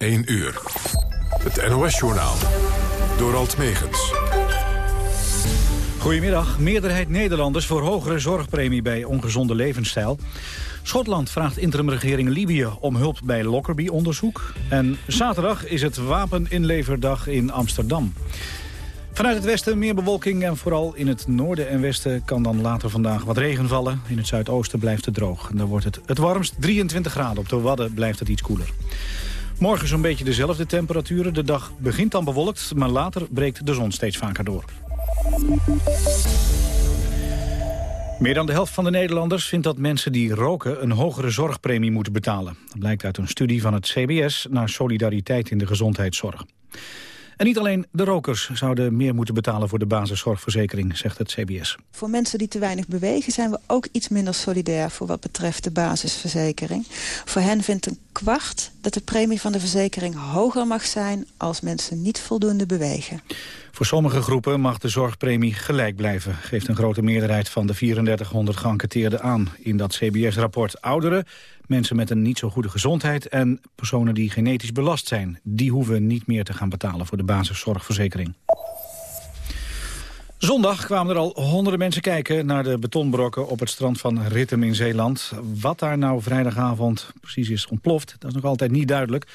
1 uur. Het NOS-journaal. Door Alt Megens. Goedemiddag. Meerderheid Nederlanders voor hogere zorgpremie bij ongezonde levensstijl. Schotland vraagt interimregering Libië om hulp bij Lockerbie-onderzoek. En zaterdag is het wapeninleverdag in Amsterdam. Vanuit het westen meer bewolking en vooral in het noorden en westen kan dan later vandaag wat regen vallen. In het zuidoosten blijft het droog. En dan wordt het het warmst 23 graden. Op de Wadden blijft het iets koeler. Morgen zo'n beetje dezelfde temperaturen. De dag begint dan bewolkt, maar later breekt de zon steeds vaker door. Meer dan de helft van de Nederlanders vindt dat mensen die roken een hogere zorgpremie moeten betalen. Dat blijkt uit een studie van het CBS naar solidariteit in de gezondheidszorg. En niet alleen de rokers zouden meer moeten betalen voor de basiszorgverzekering, zegt het CBS. Voor mensen die te weinig bewegen zijn we ook iets minder solidair voor wat betreft de basisverzekering. Voor hen vindt een kwart dat de premie van de verzekering hoger mag zijn als mensen niet voldoende bewegen. Voor sommige groepen mag de zorgpremie gelijk blijven... geeft een grote meerderheid van de 3400 geënquêteerden aan. In dat CBS-rapport ouderen, mensen met een niet zo goede gezondheid... en personen die genetisch belast zijn. Die hoeven niet meer te gaan betalen voor de basiszorgverzekering. Zondag kwamen er al honderden mensen kijken naar de betonbrokken op het strand van Rittem in Zeeland. Wat daar nou vrijdagavond precies is ontploft, dat is nog altijd niet duidelijk.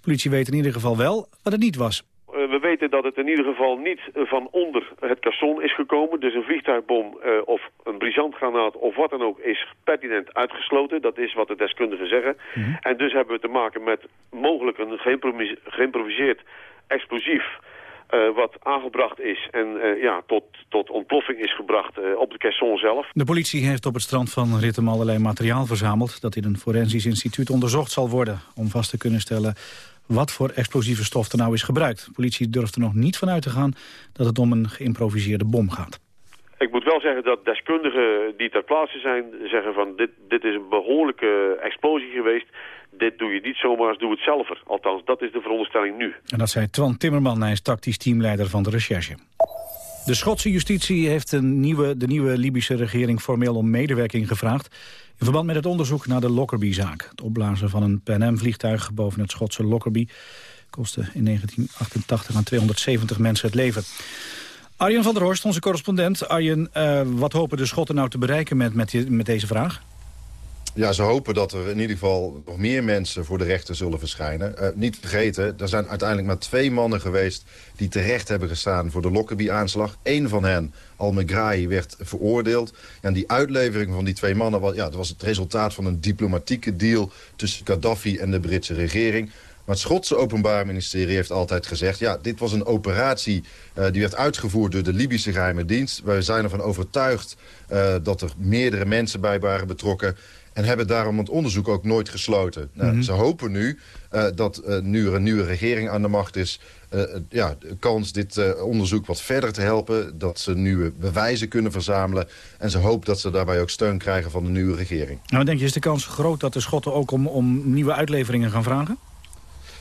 politie weet in ieder geval wel wat het niet was. Eh, we weten dat het in ieder geval niet van onder het kasson is gekomen. Dus een vliegtuigbom uh, of een brisantgranaat of wat dan ook is pertinent uitgesloten. Dat is wat de deskundigen zeggen. Mhm. En dus hebben we te maken met mogelijk een geïmproviseerd explosief... Uh, wat aangebracht is en uh, ja, tot, tot ontploffing is gebracht uh, op de caisson zelf. De politie heeft op het strand van Rittem allerlei materiaal verzameld... dat in een forensisch instituut onderzocht zal worden... om vast te kunnen stellen wat voor explosieve stof er nou is gebruikt. De politie durft er nog niet van uit te gaan dat het om een geïmproviseerde bom gaat. Ik moet wel zeggen dat deskundigen die ter plaatse zijn zeggen van dit, dit is een behoorlijke explosie geweest. Dit doe je niet zomaar doe het zelf. Althans, dat is de veronderstelling nu. En dat zei Twan Timmerman, hij is tactisch teamleider van de recherche. De Schotse justitie heeft een nieuwe, de nieuwe Libische regering formeel om medewerking gevraagd. In verband met het onderzoek naar de Lockerbie-zaak. Het opblazen van een Pan vliegtuig boven het Schotse Lockerbie... kostte in 1988 aan 270 mensen het leven. Arjen van der Horst, onze correspondent. Arjen, uh, wat hopen de Schotten nou te bereiken met, met deze vraag? Ja, ze hopen dat er in ieder geval nog meer mensen voor de rechter zullen verschijnen. Uh, niet vergeten, er zijn uiteindelijk maar twee mannen geweest... die terecht hebben gestaan voor de Lockerbie-aanslag. Eén van hen, Al-Megrahi, werd veroordeeld. En die uitlevering van die twee mannen was, ja, dat was het resultaat van een diplomatieke deal... tussen Gaddafi en de Britse regering... Maar het Schotse Openbaar Ministerie heeft altijd gezegd... ja, dit was een operatie uh, die werd uitgevoerd door de Libische geheime dienst. Wij zijn ervan overtuigd uh, dat er meerdere mensen bij waren betrokken... En hebben daarom het onderzoek ook nooit gesloten. Nou, mhm. Ze hopen nu uh, dat uh, nu er een nieuwe regering aan de macht is... Uh, ja, de kans dit onderzoek wat verder te helpen. Dat ze nieuwe bewijzen kunnen verzamelen. En ze hopen dat ze daarbij ook steun krijgen van de nieuwe regering. Nou, denk je, is de kans groot dat de Schotten ook om, om nieuwe uitleveringen gaan vragen?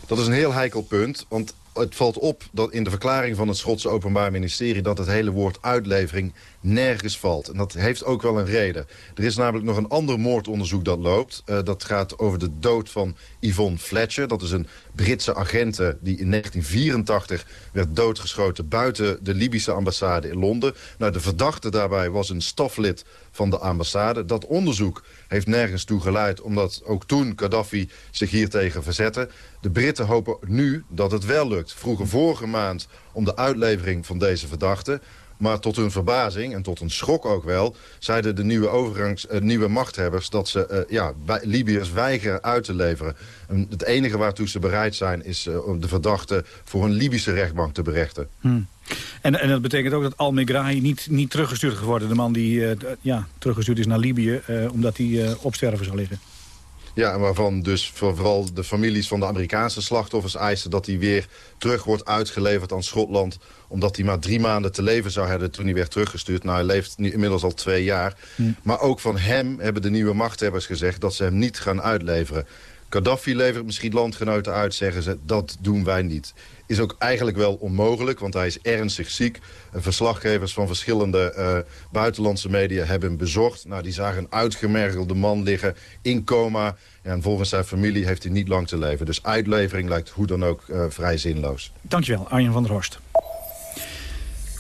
Dat is een heel heikel punt, want het valt op dat in de verklaring van het Schotse Openbaar Ministerie... dat het hele woord uitlevering nergens valt. En dat heeft ook wel een reden. Er is namelijk nog een ander moordonderzoek dat loopt. Uh, dat gaat over de dood van Yvonne Fletcher. Dat is een Britse agente die in 1984 werd doodgeschoten... buiten de Libische ambassade in Londen. Nou, de verdachte daarbij was een staflid van de ambassade. Dat onderzoek heeft nergens toe geleid... omdat ook toen Gaddafi zich hiertegen verzette. De Britten hopen nu dat het wel lukt. Vroegen vorige maand om de uitlevering van deze verdachte... Maar tot hun verbazing, en tot een schok ook wel... zeiden de nieuwe, overgangs, uh, nieuwe machthebbers dat ze uh, ja, Libiërs weigeren uit te leveren. En het enige waartoe ze bereid zijn... is uh, om de verdachte voor een Libische rechtbank te berechten. Hmm. En, en dat betekent ook dat Al-Megrahi niet, niet teruggestuurd is geworden. De man die ja, teruggestuurd is naar Libië... omdat hij op sterven zal liggen. Ja, waarvan dus vooral de families van de Amerikaanse slachtoffers eisen... dat hij weer terug wordt uitgeleverd aan Schotland... omdat hij maar drie maanden te leven zou hebben toen hij werd teruggestuurd. Nou, hij leeft nu inmiddels al twee jaar. Maar ook van hem hebben de nieuwe machthebbers gezegd... dat ze hem niet gaan uitleveren. Gaddafi levert misschien landgenoten uit, zeggen ze. Dat doen wij niet. Is ook eigenlijk wel onmogelijk, want hij is ernstig ziek. Verslaggevers van verschillende uh, buitenlandse media hebben hem bezocht. Nou, die zagen een uitgemergelde man liggen in coma. En volgens zijn familie heeft hij niet lang te leven. Dus uitlevering lijkt hoe dan ook uh, vrij zinloos. Dankjewel, Arjen van der Horst.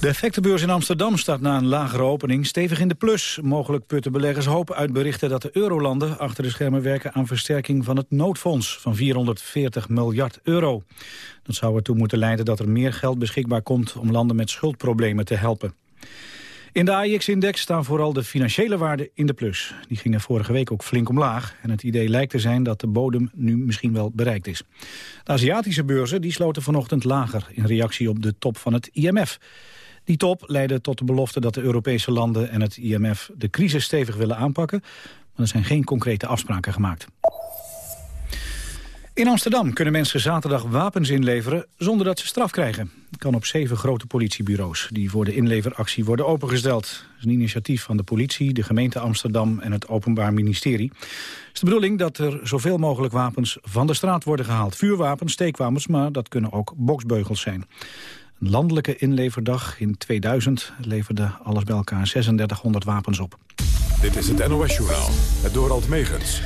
De effectenbeurs in Amsterdam staat na een lagere opening stevig in de plus. Mogelijk putten beleggers hoop uit berichten dat de eurolanden achter de schermen werken aan versterking van het noodfonds van 440 miljard euro. Dat zou ertoe moeten leiden dat er meer geld beschikbaar komt om landen met schuldproblemen te helpen. In de AIX-index staan vooral de financiële waarden in de plus. Die gingen vorige week ook flink omlaag. En het idee lijkt te zijn dat de bodem nu misschien wel bereikt is. De Aziatische beurzen die sloten vanochtend lager... in reactie op de top van het IMF. Die top leidde tot de belofte dat de Europese landen en het IMF de crisis stevig willen aanpakken. Maar er zijn geen concrete afspraken gemaakt. In Amsterdam kunnen mensen zaterdag wapens inleveren zonder dat ze straf krijgen. Dat kan op zeven grote politiebureaus die voor de inleveractie worden opengesteld. Dat is een initiatief van de politie, de gemeente Amsterdam en het Openbaar Ministerie. Het is de bedoeling dat er zoveel mogelijk wapens van de straat worden gehaald. Vuurwapens, steekwapens, maar dat kunnen ook boksbeugels zijn. Een landelijke inleverdag in 2000 leverde alles bij elkaar 3600 wapens op. Dit is het NOS-journaal, het Dorald Megens.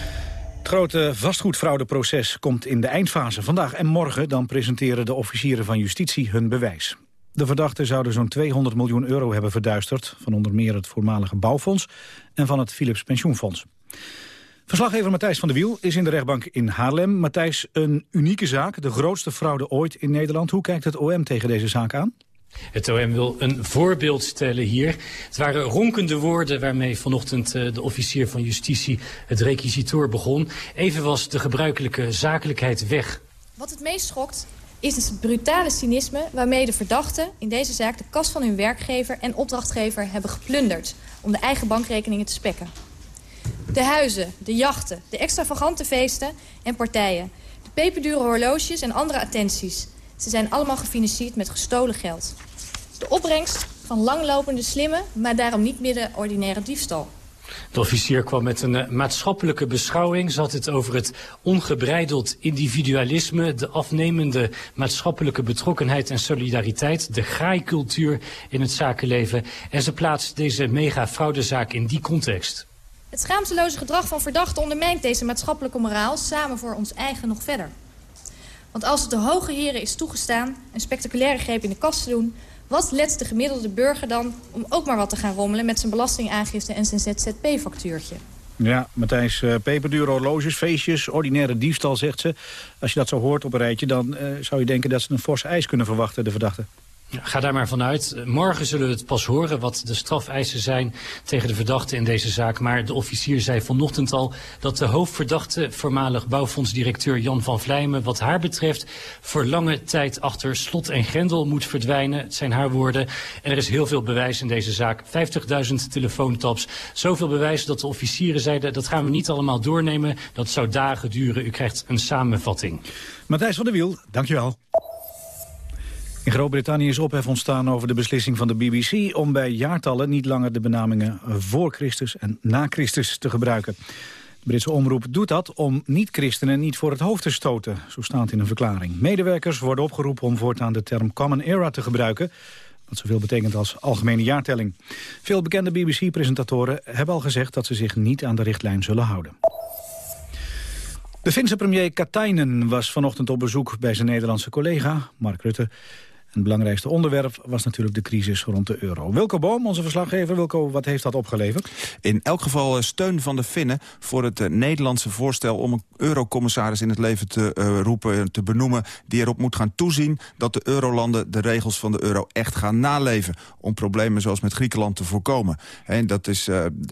Het grote vastgoedfraudeproces komt in de eindfase. Vandaag en morgen dan presenteren de officieren van justitie hun bewijs. De verdachten zouden zo'n 200 miljoen euro hebben verduisterd... van onder meer het voormalige bouwfonds en van het Philips Pensioenfonds. Verslaggever Matthijs van der Wiel is in de rechtbank in Haarlem. Matthijs, een unieke zaak, de grootste fraude ooit in Nederland. Hoe kijkt het OM tegen deze zaak aan? Het OM wil een voorbeeld stellen hier. Het waren ronkende woorden waarmee vanochtend eh, de officier van justitie het requisitoor begon. Even was de gebruikelijke zakelijkheid weg. Wat het meest schokt is het brutale cynisme waarmee de verdachten in deze zaak de kas van hun werkgever en opdrachtgever hebben geplunderd om de eigen bankrekeningen te spekken. De huizen, de jachten, de extravagante feesten en partijen. De peperdure horloges en andere attenties. Ze zijn allemaal gefinancierd met gestolen geld. De opbrengst van langlopende slimme, maar daarom niet de ordinaire diefstal. De officier kwam met een uh, maatschappelijke beschouwing. Had het over het ongebreideld individualisme... de afnemende maatschappelijke betrokkenheid en solidariteit... de graaikultuur in het zakenleven. En ze plaatst deze mega-fraudezaak in die context. Het schaamteloze gedrag van verdachten ondermijnt deze maatschappelijke moraal... samen voor ons eigen nog verder. Want als het de hoge heren is toegestaan een spectaculaire greep in de kast te doen... wat let de gemiddelde burger dan om ook maar wat te gaan rommelen... met zijn belastingaangifte en zijn ZZP-factuurtje? Ja, Matthijs, uh, peperdure horloges, feestjes, ordinaire diefstal, zegt ze. Als je dat zo hoort op een rijtje, dan uh, zou je denken dat ze een forse eis kunnen verwachten, de verdachten. Ga daar maar vanuit. Morgen zullen we het pas horen wat de strafeisen zijn tegen de verdachte in deze zaak. Maar de officier zei vanochtend al dat de hoofdverdachte, voormalig bouwfondsdirecteur Jan van Vlijmen, wat haar betreft voor lange tijd achter slot en grendel moet verdwijnen. Het zijn haar woorden. En er is heel veel bewijs in deze zaak. 50.000 telefoontaps. Zoveel bewijs dat de officieren zeiden dat gaan we niet allemaal doornemen. Dat zou dagen duren. U krijgt een samenvatting. Matthijs van der Wiel, dankjewel. In Groot-Brittannië is ophef ontstaan over de beslissing van de BBC... om bij jaartallen niet langer de benamingen voor Christus en na Christus te gebruiken. De Britse omroep doet dat om niet-christenen niet voor het hoofd te stoten, zo staat in een verklaring. Medewerkers worden opgeroepen om voortaan de term Common Era te gebruiken... wat zoveel betekent als algemene jaartelling. Veel bekende BBC-presentatoren hebben al gezegd dat ze zich niet aan de richtlijn zullen houden. De Finse premier Katainen was vanochtend op bezoek bij zijn Nederlandse collega, Mark Rutte. Het belangrijkste onderwerp was natuurlijk de crisis rond de euro. Wilco Boom, onze verslaggever. Wilco, wat heeft dat opgeleverd? In elk geval eh, steun van de Finnen voor het eh, Nederlandse voorstel... om een eurocommissaris in het leven te uh, roepen, te benoemen... die erop moet gaan toezien dat de eurolanden de regels van de euro echt gaan naleven... om problemen zoals met Griekenland te voorkomen. En dat is,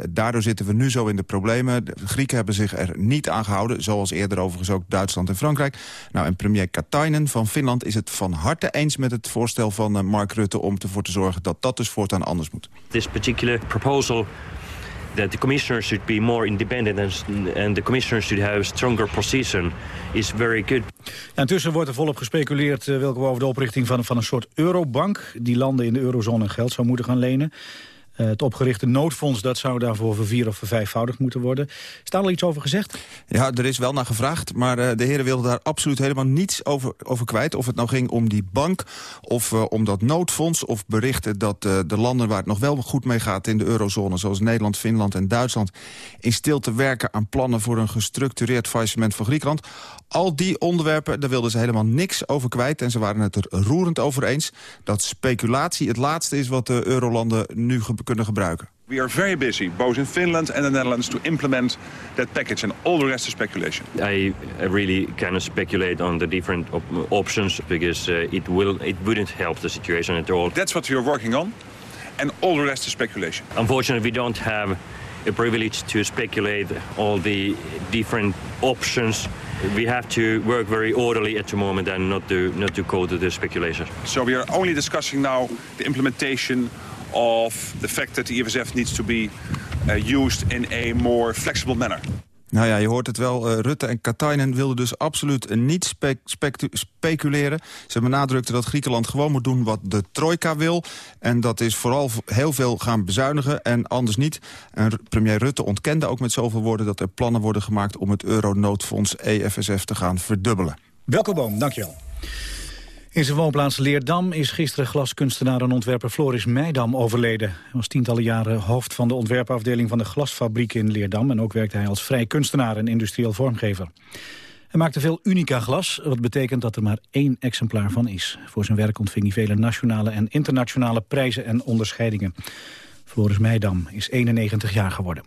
daardoor zitten we nu zo in de problemen. De Grieken hebben zich er niet aan gehouden... zoals eerder overigens ook Duitsland en Frankrijk. Nou, en premier Katainen van Finland is het van harte eens met het voorstel van uh, Mark Rutte om ervoor te zorgen dat dat dus voortaan anders moet. This particular proposal that the commissioner should be more independent and, and the commissioner should have a stronger position is very good. Ja, intussen wordt er volop gespeculeerd uh, welke over de oprichting van, van een soort eurobank die landen in de eurozone geld zou moeten gaan lenen. Eh, het opgerichte noodfonds dat zou daarvoor vervier of vervijfvoudigd moeten worden. Is daar al iets over gezegd? Ja, er is wel naar gevraagd, maar uh, de heren wilden daar absoluut helemaal niets over, over kwijt. Of het nou ging om die bank, of uh, om dat noodfonds... of berichten dat de landen waar het nog wel goed mee gaat in de eurozone... zoals Nederland, Finland en Duitsland... in stilte werken aan plannen voor een gestructureerd faillissement van Griekenland. Al die onderwerpen, daar wilden ze helemaal niks over kwijt. En ze waren het er roerend over eens dat speculatie het laatste is... wat de eurolanden nu kunnen gebruiken. We are very busy, both in Finland and the Netherlands, to implement that package, and all the rest is speculation. I really cannot speculate on the different op options because uh, it will, it wouldn't help the situation at all. That's what we are working on, and all the rest is speculation. Unfortunately, we don't have a privilege to speculate all the different options. We have to work very orderly at the moment and not to not to go to the speculation. So we are only discussing now the implementation of the fact that the EFSF needs to be uh, used in a more flexible manner. Nou ja, je hoort het wel. Uh, Rutte en Katainen wilden dus absoluut niet spe speculeren. Ze benadrukten dat Griekenland gewoon moet doen wat de trojka wil. En dat is vooral heel veel gaan bezuinigen en anders niet. En premier Rutte ontkende ook met zoveel woorden... dat er plannen worden gemaakt om het euronoodfonds EFSF te gaan verdubbelen. Welkom Boom, dankjewel. In zijn woonplaats Leerdam is gisteren glaskunstenaar en ontwerper Floris Meidam overleden. Hij was tientallen jaren hoofd van de ontwerpafdeling van de glasfabriek in Leerdam... en ook werkte hij als vrij kunstenaar en industrieel vormgever. Hij maakte veel unica glas, wat betekent dat er maar één exemplaar van is. Voor zijn werk ontving hij vele nationale en internationale prijzen en onderscheidingen. Floris Meidam is 91 jaar geworden.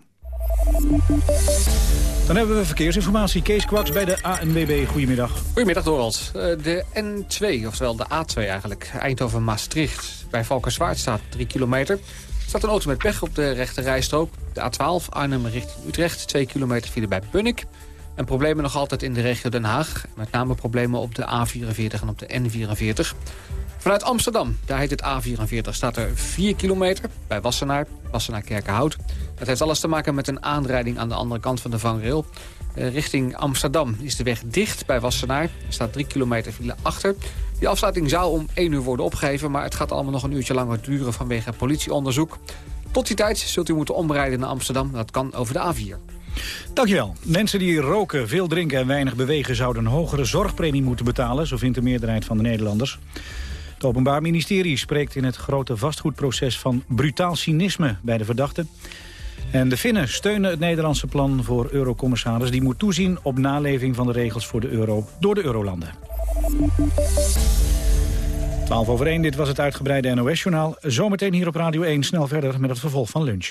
Dan hebben we verkeersinformatie. Kees Kwaks bij de ANWB. Goedemiddag. Goedemiddag, Dorald. Eh, de N2, oftewel de A2 eigenlijk. Eindhoven-Maastricht. Bij Valkenswaard staat 3 kilometer. Er staat een auto met pech op de rechte rijstrook. De A12 Arnhem richting Utrecht. 2 kilometer file bij Bunnik. En problemen nog altijd in de regio Den Haag. Met name problemen op de A44 en op de N44. Vanuit Amsterdam, daar heet het A44, staat er 4 kilometer bij Wassenaar, Wassenaar-Kerkenhout. Dat heeft alles te maken met een aanrijding aan de andere kant van de vangrail. Uh, richting Amsterdam is de weg dicht bij Wassenaar. Er staat 3 kilometer file achter. Die afsluiting zou om 1 uur worden opgegeven... maar het gaat allemaal nog een uurtje langer duren vanwege politieonderzoek. Tot die tijd zult u moeten omrijden naar Amsterdam. Dat kan over de A4. Dankjewel. Mensen die roken, veel drinken en weinig bewegen... zouden een hogere zorgpremie moeten betalen, zo vindt de meerderheid van de Nederlanders. Het Openbaar Ministerie spreekt in het grote vastgoedproces van brutaal cynisme bij de verdachten. En de Finnen steunen het Nederlandse plan voor eurocommissaris... die moet toezien op naleving van de regels voor de euro door de eurolanden. 12 over 1, dit was het uitgebreide NOS-journaal. Zometeen hier op Radio 1 snel verder met het vervolg van lunch.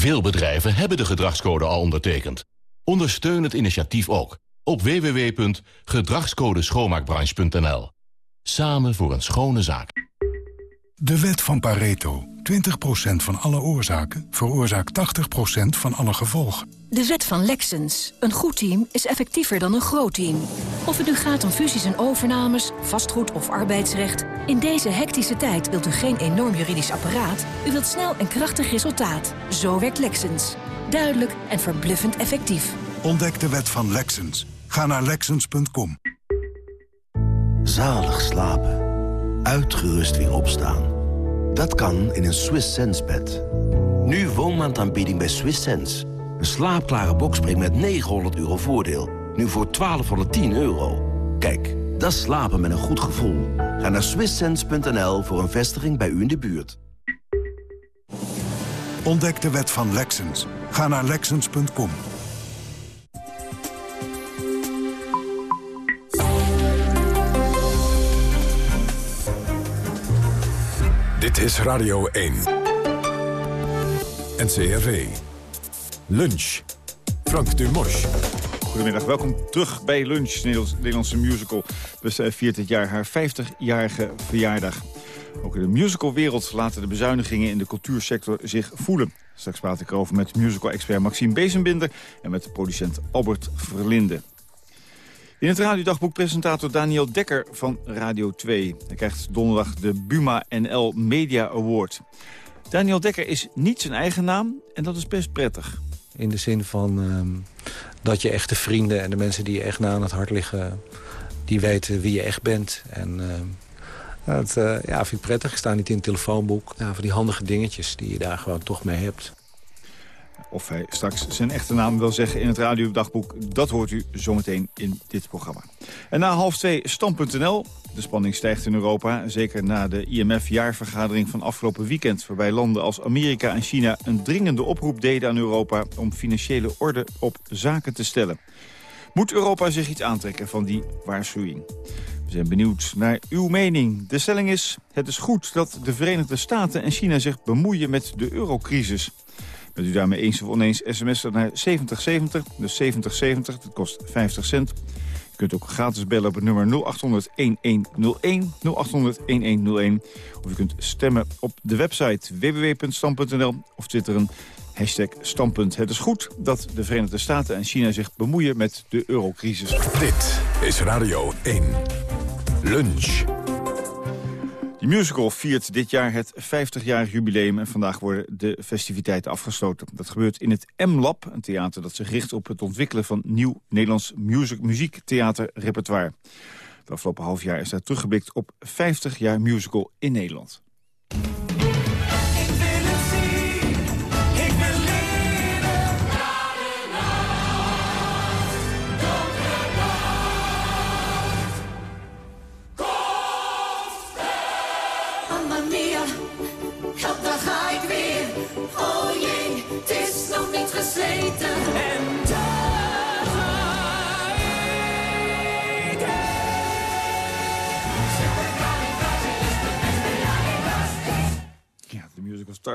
Veel bedrijven hebben de gedragscode al ondertekend. Ondersteun het initiatief ook op www.gedragscodeschoonmaakbranche.nl. Samen voor een schone zaak. De wet van Pareto. 20% van alle oorzaken veroorzaakt 80% van alle gevolgen. De wet van Lexens. Een goed team is effectiever dan een groot team. Of het nu gaat om fusies en overnames, vastgoed of arbeidsrecht... in deze hectische tijd wilt u geen enorm juridisch apparaat. U wilt snel en krachtig resultaat. Zo werkt Lexens. Duidelijk en verbluffend effectief. Ontdek de wet van Lexens. Ga naar Lexens.com. Zalig slapen. Uitgerust weer opstaan. Dat kan in een Swiss Sense bed. Nu woonmaandaanbieding bij Swiss Sense. Een slaapklare bokspring met 900 euro voordeel. Nu voor 1210 euro. Kijk, dat slapen met een goed gevoel. Ga naar swisssense.nl voor een vestiging bij u in de buurt. Ontdek de wet van Lexens. Ga naar Lexens.com. Dit is Radio 1. NCRV. Lunch. Frank Dumos. Goedemiddag, welkom terug bij Lunch, Nederlands, Nederlandse musical. We viert dit jaar haar 50-jarige verjaardag. Ook in de musicalwereld laten de bezuinigingen in de cultuursector zich voelen. Straks praat ik erover met musical-expert Maxime Bezenbinder... en met de producent Albert Verlinde. In het radiodagboek presentator Daniel Dekker van Radio 2. Hij krijgt donderdag de Buma NL Media Award. Daniel Dekker is niet zijn eigen naam en dat is best prettig. In de zin van ehm, dat je echte vrienden en de mensen die je echt na aan het hart liggen... die weten wie je echt bent. En ehm, dat uh, ja, vind ik prettig. Ik sta niet in het telefoonboek. Ja, voor die handige dingetjes die je daar gewoon toch mee hebt. Of hij straks zijn echte naam wil zeggen in het radiodagboek... dat hoort u zometeen in dit programma. En na half twee Stam.nl. De spanning stijgt in Europa, zeker na de IMF-jaarvergadering van afgelopen weekend... waarbij landen als Amerika en China een dringende oproep deden aan Europa... om financiële orde op zaken te stellen. Moet Europa zich iets aantrekken van die waarschuwing? We zijn benieuwd naar uw mening. De stelling is, het is goed dat de Verenigde Staten en China zich bemoeien met de eurocrisis. Bent u daarmee eens of oneens sms'en naar 7070, dus 7070, dat kost 50 cent. U kunt ook gratis bellen op het nummer 0800-1101, 0800-1101. Of u kunt stemmen op de website www.stam.nl of twitteren hashtag standpunt. Het is goed dat de Verenigde Staten en China zich bemoeien met de eurocrisis. Dit is Radio 1. Lunch. De musical viert dit jaar het 50-jarig jubileum... en vandaag worden de festiviteiten afgesloten. Dat gebeurt in het M-Lab, een theater dat zich richt op het ontwikkelen... van nieuw Nederlands muziektheaterrepertoire. Het afgelopen half jaar is daar teruggeblikt op 50 jaar musical in Nederland.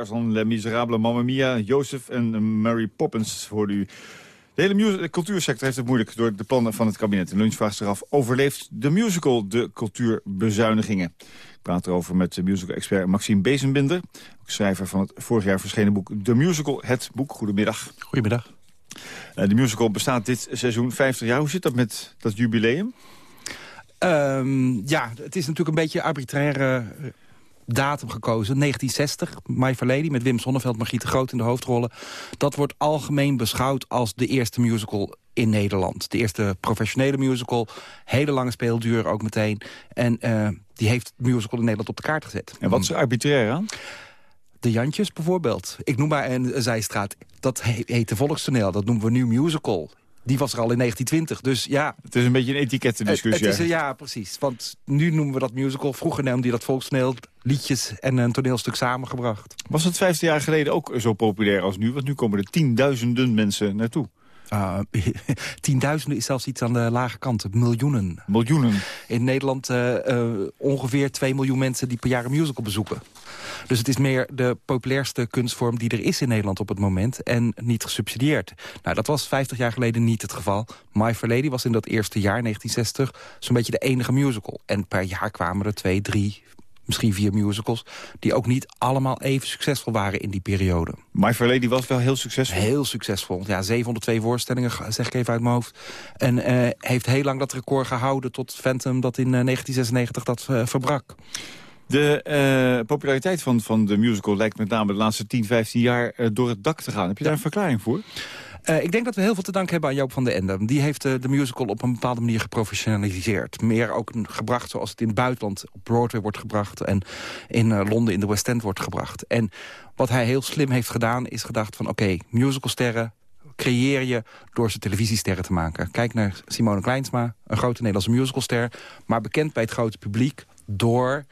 Van Les Miserables, Mamma Mia, Jozef en Mary Poppins hoorden u. De hele cultuursector heeft het moeilijk door de plannen van het kabinet. De lunch vraagt zich af, overleeft de musical de cultuurbezuinigingen? Ik praat erover met de musical-expert Maxime Bezenbinder. Schrijver van het vorig jaar verschenen boek The Musical, het boek. Goedemiddag. Goedemiddag. Uh, de musical bestaat dit seizoen 50 jaar. Hoe zit dat met dat jubileum? Um, ja, het is natuurlijk een beetje arbitraire datum gekozen, 1960, My Fair Lady... met Wim Sonneveld, Margriet de Groot in de hoofdrollen. Dat wordt algemeen beschouwd als de eerste musical in Nederland. De eerste professionele musical, hele lange speelduur ook meteen. En uh, die heeft musical in Nederland op de kaart gezet. En wat is er arbitrair aan? De Jantjes bijvoorbeeld. Ik noem maar een zijstraat. Dat heet de volkstoneel. Dat noemen we nu musical die was er al in 1920. Dus ja... Het is een beetje een etikettendiscussie. Het, het is, ja, precies. Want nu noemen we dat musical. Vroeger noemde die dat volkstoneel, liedjes en een toneelstuk samengebracht. Was het 15 jaar geleden ook zo populair als nu? Want nu komen er tienduizenden mensen naartoe. Uh, tienduizenden is zelfs iets aan de lage kant. Miljoenen. Miljoenen. In Nederland uh, uh, ongeveer 2 miljoen mensen die per jaar een musical bezoeken. Dus het is meer de populairste kunstvorm die er is in Nederland op het moment. En niet gesubsidieerd. Nou, dat was 50 jaar geleden niet het geval. My Fair Lady was in dat eerste jaar, 1960, zo'n beetje de enige musical. En per jaar kwamen er twee, drie, misschien vier musicals... die ook niet allemaal even succesvol waren in die periode. My Fair Lady was wel heel succesvol? Heel succesvol. Ja, 702 voorstellingen, zeg ik even uit mijn hoofd. En uh, heeft heel lang dat record gehouden tot Phantom... dat in uh, 1996 dat uh, verbrak. De populariteit van, van de musical lijkt met name de laatste 10, 15 jaar door het dak te gaan. Heb je daar een verklaring voor? Uh, ik denk dat we heel veel te danken hebben aan Joop van den Ende. Die heeft de musical op een bepaalde manier geprofessionaliseerd. Meer ook gebracht zoals het in het buitenland op Broadway wordt gebracht... en in Londen in de West End wordt gebracht. En wat hij heel slim heeft gedaan is gedacht van... oké, musicalsterren creëer je door ze televisiesterren te maken. Kijk naar Simone Kleinsma, een grote Nederlandse musicalster... maar bekend bij het grote publiek door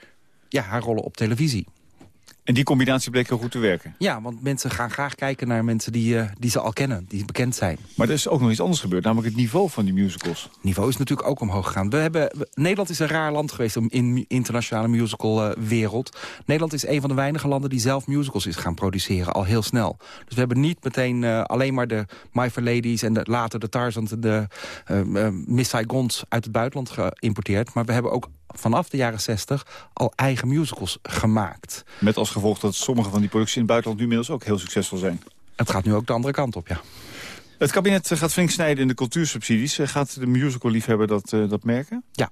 ja, haar rollen op televisie. En die combinatie bleek heel goed te werken? Ja, want mensen gaan graag kijken naar mensen die, uh, die ze al kennen, die bekend zijn. Maar er is ook nog iets anders gebeurd, namelijk het niveau van die musicals. Het niveau is natuurlijk ook omhoog gegaan. We hebben, Nederland is een raar land geweest in de internationale musicalwereld. Uh, Nederland is een van de weinige landen die zelf musicals is gaan produceren, al heel snel. Dus we hebben niet meteen uh, alleen maar de My Fair Ladies en de, later de Tarzan en de Miss Saigons uit het buitenland geïmporteerd. Maar we hebben ook vanaf de jaren 60 al eigen musicals gemaakt. Met als gevolg dat sommige van die producties in het buitenland nu inmiddels ook heel succesvol zijn. Het gaat nu ook de andere kant op, ja. Het kabinet gaat flink snijden in de cultuursubsidies. Gaat de musical-liefhebber dat, uh, dat merken? Ja,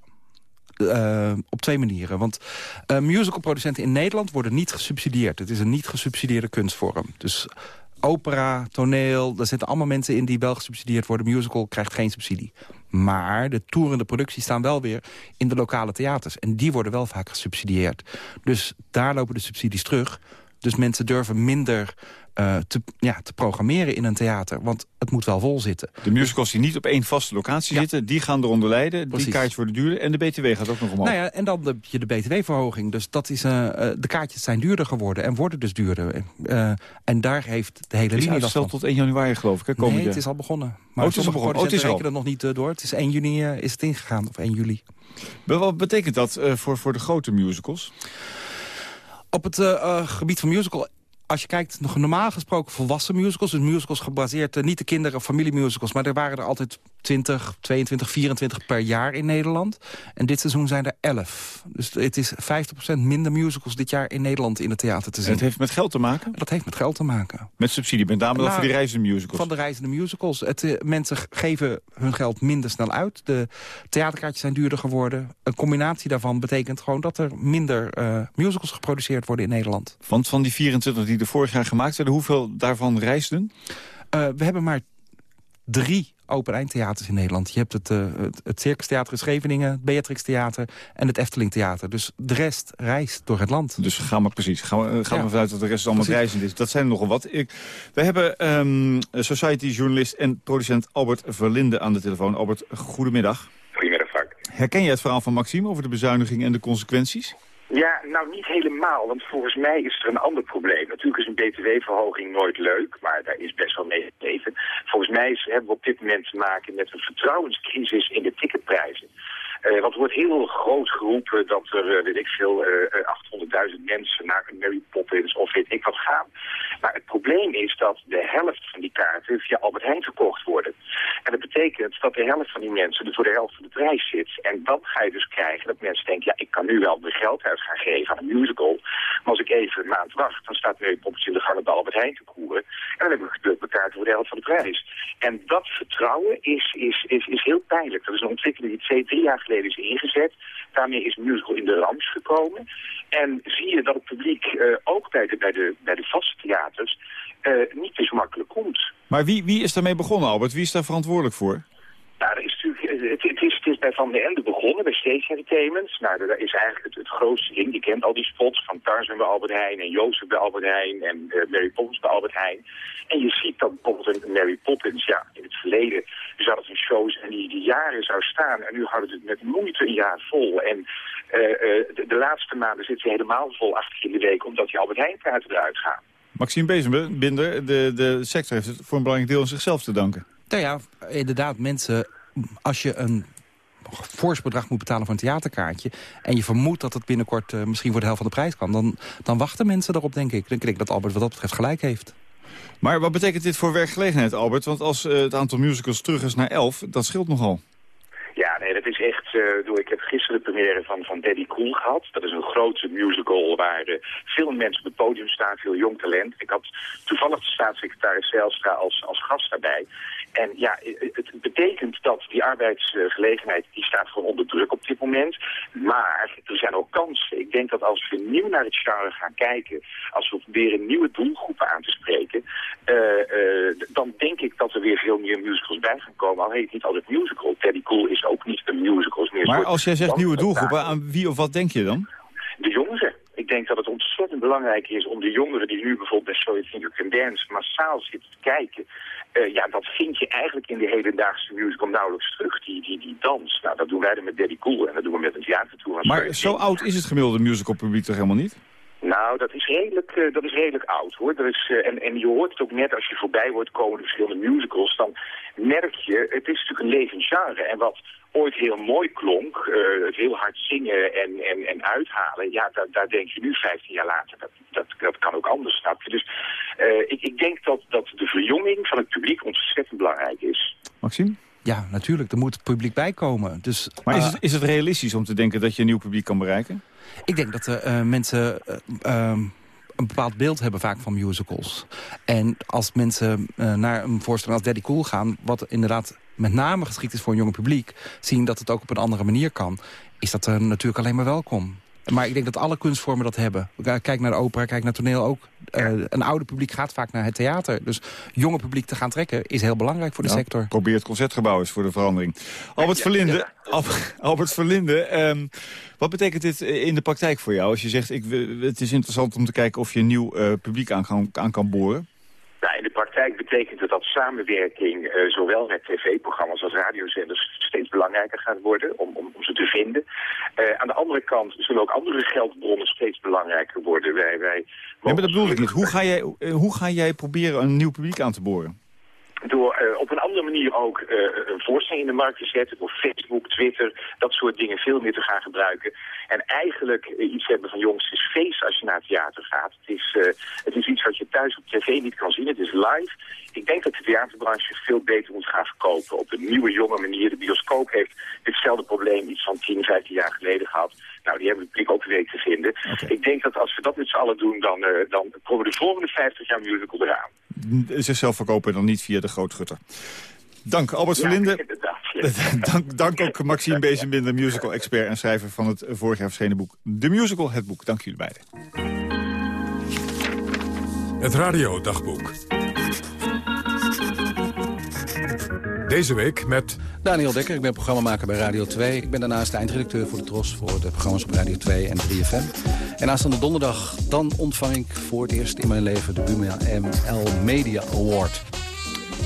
uh, op twee manieren. Want uh, musicalproducenten in Nederland worden niet gesubsidieerd. Het is een niet gesubsidieerde kunstvorm. Dus opera, toneel, daar zitten allemaal mensen in die wel gesubsidieerd worden. Musical krijgt geen subsidie. Maar de toerende producties staan wel weer in de lokale theaters. En die worden wel vaak gesubsidieerd. Dus daar lopen de subsidies terug. Dus mensen durven minder uh, te, ja, te programmeren in een theater. Want het moet wel vol zitten. De musicals die niet op één vaste locatie zitten, die gaan eronder lijden. Precies. Die kaartjes worden duurder en de BTW gaat ook nog omhoog. Nou ja, en dan heb je de BTW-verhoging. Dus dat is, uh, de kaartjes zijn duurder geworden en worden dus duurder. Uh, en daar heeft de hele linie is tot 1 januari geloof ik, hè, Nee, het is al begonnen. Maar oh, het is al begonnen. Oh, het is er nog niet door. Het is 1 juni is het ingegaan, of 1 juli. Wat betekent dat voor, voor de grote musicals? Op het gebied van musical als je kijkt, nog normaal gesproken volwassen musicals... dus musicals gebaseerd, uh, niet de kinderen- familiemusicals... maar er waren er altijd 20, 22, 24 per jaar in Nederland. En dit seizoen zijn er 11. Dus het is 50% minder musicals dit jaar in Nederland in het theater te zien. En het heeft met geld te maken? Dat heeft met geld te maken. Met subsidie, met name nou, voor die reizende musicals? Van de reizende musicals. Het, uh, mensen geven hun geld minder snel uit. De theaterkaartjes zijn duurder geworden. Een combinatie daarvan betekent gewoon dat er minder uh, musicals geproduceerd worden in Nederland. Want van die 24 die er vorig jaar gemaakt werden, hoeveel daarvan reisden? Uh, we hebben maar drie open eindtheaters in Nederland. Je hebt het, uh, het, het Circus Theater in Scheveningen, het Beatrix Theater en het Efteling Theater. Dus de rest reist door het land. Dus gaan we precies, gaan we, gaan ja. we vanuit dat de rest allemaal reizend is. Dat zijn er nogal wat. Ik, we hebben um, Society-journalist en producent Albert Verlinde aan de telefoon. Albert, goedemiddag. Goedemiddag, Frank. Herken je het verhaal van Maxime over de bezuiniging en de consequenties? Ja, nou niet helemaal, want volgens mij is er een ander probleem. Natuurlijk is een btw-verhoging nooit leuk, maar daar is best wel mee te Volgens mij hebben we op dit moment te maken met een vertrouwenscrisis in de ticketprijzen. Uh, want er wordt heel groot geroepen dat er, uh, weet ik veel, uh, 800.000 mensen naar een Mary Poppins of weet ik wat gaan. Maar het probleem is dat de helft van die kaarten via Albert Heijn verkocht worden. En dat betekent dat de helft van die mensen er voor de helft van de prijs zit. En dan ga je dus krijgen dat mensen denken, ja, ik kan nu wel mijn geld uit gaan geven aan een musical. Maar als ik even een maand wacht, dan staat Poppins in de gang bij Albert Heijn te koeren. En dan heb ik gedrukt mijn kaarten voor de helft van de prijs. En dat vertrouwen is, is, is, is heel pijnlijk. Dat is een ontwikkeling die twee, drie jaar geleden is ingezet. Daarmee is musical in de rams gekomen. En zie je dat het publiek uh, ook bij de, bij, de, bij de vaste theaters uh, niet zo makkelijk komt. Maar wie, wie is daarmee begonnen, Albert? Wie is daar verantwoordelijk voor? Nou, er is natuurlijk, het, het, is, het is bij Van de Ende begonnen, bij Stage Entertainment. Nou, dat is eigenlijk het, het grootste ding. Je kent al die spots van Tarzan bij Albert Heijn en Jozef bij Albert Heijn en uh, Mary Poppins bij Albert Heijn. En je ziet dat bijvoorbeeld een Mary Poppins, ja, in het verleden zat het een show en die, die jaren zou staan. En nu houdt het met moeite een jaar vol. En uh, uh, de, de, laatste maanden zit ze helemaal vol achter in de week, omdat die Albert Heijn eruit gaan. Maxime Bezembinder, de, de sector heeft het voor een belangrijk deel aan zichzelf te danken. Nou ja, inderdaad, mensen, als je een fors bedrag moet betalen voor een theaterkaartje... en je vermoedt dat het binnenkort uh, misschien voor de helft van de prijs kan... dan, dan wachten mensen erop, denk ik. Dan denk ik dat Albert wat dat betreft gelijk heeft. Maar wat betekent dit voor werkgelegenheid, Albert? Want als uh, het aantal musicals terug is naar 11, dat scheelt nogal. Ja, nee, dat is echt... Uh, ik heb gisteren de van, van Daddy Cool gehad. Dat is een grote musical waar uh, veel mensen op het podium staan, veel jong talent. Ik had toevallig de staatssecretaris Zijlstra als, als gast daarbij. En ja, het betekent dat die arbeidsgelegenheid, die staat gewoon onder druk op dit moment. Maar er zijn ook kansen. Ik denk dat als we nieuw naar het genre gaan kijken, als we proberen nieuwe doelgroepen aan te spreken, uh, uh, dan denk ik dat er weer veel meer musicals bij gaan komen. Al heet het niet altijd musical. Teddy Cool is ook niet een musical. Meer maar als jij zegt nieuwe doelgroepen, aan wie of wat denk je dan? De jongeren. Ik denk dat het ontzettend belangrijk is om de jongeren die nu bijvoorbeeld bij You Can Dance massaal zitten te kijken, uh, ja, dat vind je eigenlijk in de hedendaagse musical nauwelijks terug, die, die, die dans. Nou, dat doen wij dan met Daddy Cool en dat doen we met een theatertour. Maar zo oud is het gemiddelde musicalpubliek toch helemaal niet? Nou, dat is redelijk, uh, dat is redelijk oud hoor. Is, uh, en, en je hoort het ook net als je voorbij wordt komen de verschillende musicals. Dan merk je, het is natuurlijk een levend genre. En wat ooit heel mooi klonk, uh, het heel hard zingen en, en, en uithalen. Ja, daar, daar denk je nu 15 jaar later, dat, dat, dat kan ook anders, snap je. Dus ik, ik denk dat, dat de verjonging van het publiek ontzettend belangrijk is. Maxime? Ja, natuurlijk. Er moet publiek bij komen. Dus, maar is, het, is het realistisch om te denken dat je een nieuw publiek kan bereiken? Ik denk dat uh, mensen uh, een bepaald beeld hebben vaak van musicals. En als mensen uh, naar een voorstelling als Daddy Cool gaan... wat inderdaad met name geschikt is voor een jonge publiek... zien dat het ook op een andere manier kan... is dat natuurlijk alleen maar welkom. Maar ik denk dat alle kunstvormen dat hebben. Kijk naar de opera, kijk naar toneel ook. Uh, een oude publiek gaat vaak naar het theater. Dus jonge publiek te gaan trekken is heel belangrijk voor de sector. Probeer het concertgebouw eens voor de verandering. Albert ja, Verlinde, ja. Albert Verlinde um, wat betekent dit in de praktijk voor jou? Als je zegt, ik, het is interessant om te kijken of je een nieuw uh, publiek aan kan, aan kan boren. Nou, in de praktijk betekent het dat samenwerking uh, zowel met tv-programma's als radiozenders steeds belangrijker gaat worden om, om, om ze te vinden. Uh, aan de andere kant zullen ook andere geldbronnen steeds belangrijker worden. Wij, wij nee, maar dat bedoel ik niet. Hoe ga, jij, uh, hoe ga jij proberen een nieuw publiek aan te boren? Door uh, op een andere manier ook uh, een voorstelling in de markt te zetten. Door Facebook, Twitter, dat soort dingen veel meer te gaan gebruiken. En eigenlijk uh, iets hebben van jongens, het is feest als je naar het theater gaat. Het is, het is iets wat je thuis op tv niet kan zien. Het is live. Ik denk dat de theaterbranche veel beter moet gaan verkopen. Op een nieuwe, jonge manier. De bioscoop heeft ditzelfde probleem iets van 10, 15 jaar geleden gehad. Nou, die hebben we publiek ook weer te vinden. Okay. Ik denk dat als we dat met z'n allen doen, dan, dan komen de volgende 50 jaar musical eraan zichzelf verkopen en dan niet via de grootgutter. Dank Albert ja, Verlinde. dank, dank ook Maxime Bezenbinder, musical-expert en schrijver van het vorig jaar verschenen boek De Musical, het boek. Dank jullie beiden. Het Radio Dagboek. Deze week met... Daniel Dekker, ik ben programmamaker bij Radio 2. Ik ben daarnaast eindredacteur voor de TROS voor de programma's op Radio 2 en 3FM. En aanstaande donderdag, dan ontvang ik voor het eerst in mijn leven de Buma ML Media Award.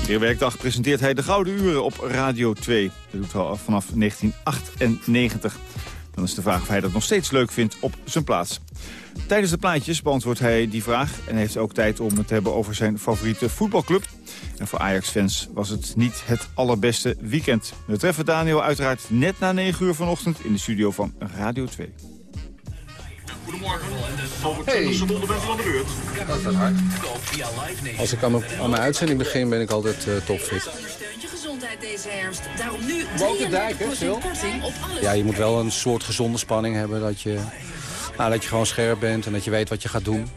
Iedere werkdag presenteert hij de Gouden Uren op Radio 2. Dat doet hij al vanaf 1998. Dan is de vraag of hij dat nog steeds leuk vindt op zijn plaats. Tijdens de plaatjes beantwoordt hij die vraag... en heeft ook tijd om het te hebben over zijn favoriete voetbalclub. En voor Ajax-fans was het niet het allerbeste weekend. We treffen Daniel uiteraard net na 9 uur vanochtend... in de studio van Radio 2. Goedemorgen. Over 20 seconden bent u aan de beurt. Ja, dat is hard. Als ik aan mijn, aan mijn uitzending begin, ben ik altijd uh, topfit. je gezondheid deze herfst. Daarom nu? Ja, je moet wel een soort gezonde spanning hebben. Dat je, nou, dat je gewoon scherp bent en dat je weet wat je gaat doen.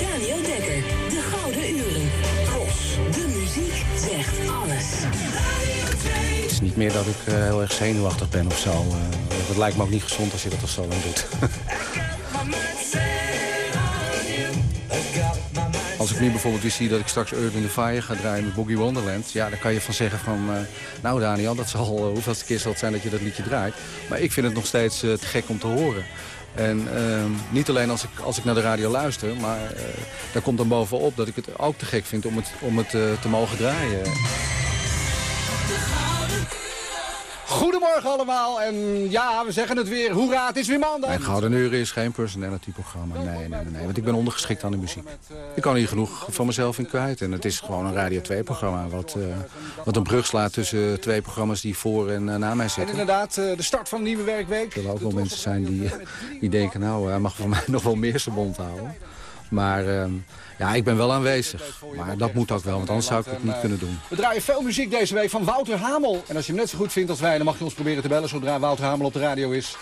Daniel Dekker, de Gouden Uren. Tros, de muziek zegt alles. Het is niet meer dat ik uh, heel erg zenuwachtig ben of zo. Uh, dat lijkt me ook niet gezond als je dat of zo lang doet. Als ik nu bijvoorbeeld weer zie dat ik straks Earth in the Fire ga draaien met Boogie Wonderland... ja, dan kan je van zeggen van... Uh, nou Daniel, dat zal uh, hoeveelste keer zal het zijn dat je dat liedje draait. Maar ik vind het nog steeds te gek om te horen. En ehm, niet alleen als ik, als ik naar de radio luister, maar daar komt dan bovenop dat ik het ook te gek vind om het, om het te mogen draaien. Goedemorgen allemaal en ja, we zeggen het weer. Hoera, het is weer maandag. Mijn Gouden Uren is geen personality-programma. Nee, nee, nee, nee, want ik ben ondergeschikt aan de muziek. Ik kan hier genoeg van mezelf in kwijt. En het is gewoon een Radio 2-programma... Wat, uh, wat een brug slaat tussen twee programma's die voor en uh, na mij zitten. En inderdaad, uh, de start van een nieuwe werkweek. Er zullen ook wel mensen zijn die, die denken... nou, hij mag voor mij nog wel meer zijn mond houden. Maar uh, ja, ik ben wel aanwezig. Maar dat moet ook wel, want anders zou ik het niet kunnen doen. We draaien veel muziek deze week van Wouter Hamel. En als je hem net zo goed vindt als wij, dan mag je ons proberen te bellen zodra Wouter Hamel op de radio is.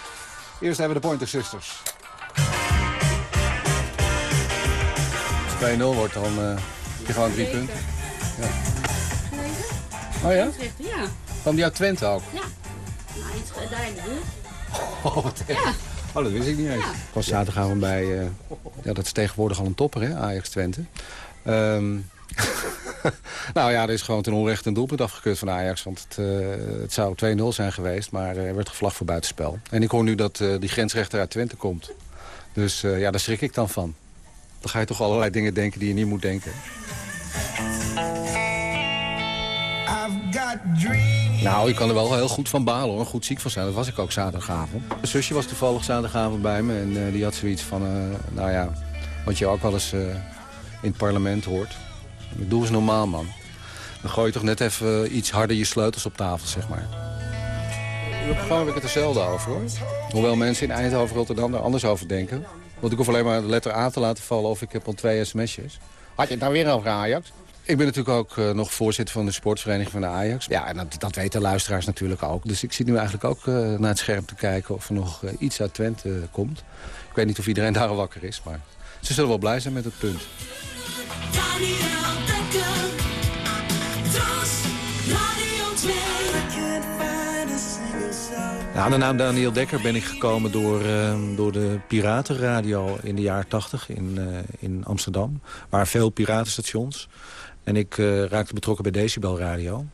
Eerst hebben we de Pointer Sisters. Als het 2-0 wordt, dan uh, heb je gewoon drie punten. Ja. Oh ja? Ja. Kwam die uit Twente ook? Ja. Nou, iets daar in de buurt. Oh, wat ja. Oh, dat wist ik niet eens. Ik was zaterdagavond bij, uh, ja, dat is tegenwoordig al een topper, hè, Ajax Twente. Um, nou ja, er is gewoon ten onrechte een doelpunt afgekeurd van Ajax. Want het, uh, het zou 2-0 zijn geweest, maar er werd gevlag voor buitenspel. En ik hoor nu dat uh, die grensrechter uit Twente komt. Dus ja, daar schrik ik dan van. Dan ga je toch allerlei dingen denken die je niet moet denken. Nou, ik kan er wel heel goed van balen hoor. Goed ziek van zijn. Dat was ik ook zaterdagavond. Mijn zusje was toevallig zaterdagavond bij me. En eh, die had zoiets van, eh, nou ja, wat je ook wel eens in het parlement hoort. Doe eens normaal, man. Dan gooi je toch net even iets harder je sleutels op tafel, zeg maar. Op gewoon heb ik het hetzelfde over, hoor. Hoewel mensen in Eindhoven, Rotterdam er anders over denken. Want ik hoef alleen maar de letter A te laten vallen of ik heb al twee sms'jes. Had je het nou weer over Ajax? Ik ben natuurlijk ook uh, nog voorzitter van de sportvereniging van de Ajax. Ja, en dat, dat weten luisteraars natuurlijk ook. Dus ik zit nu eigenlijk ook uh, naar het scherm te kijken of er nog uh, iets uit Twente komt. Ik weet niet of iedereen daar al wakker is, maar ze zullen wel blij zijn met het punt. Nou, aan de naam Daniel Dekker ben ik gekomen door, uh, door de piratenradio in de jaren 80 in, uh, in Amsterdam. Waar veel piratenstations. En ik uh, raakte betrokken bij Decibel Radio.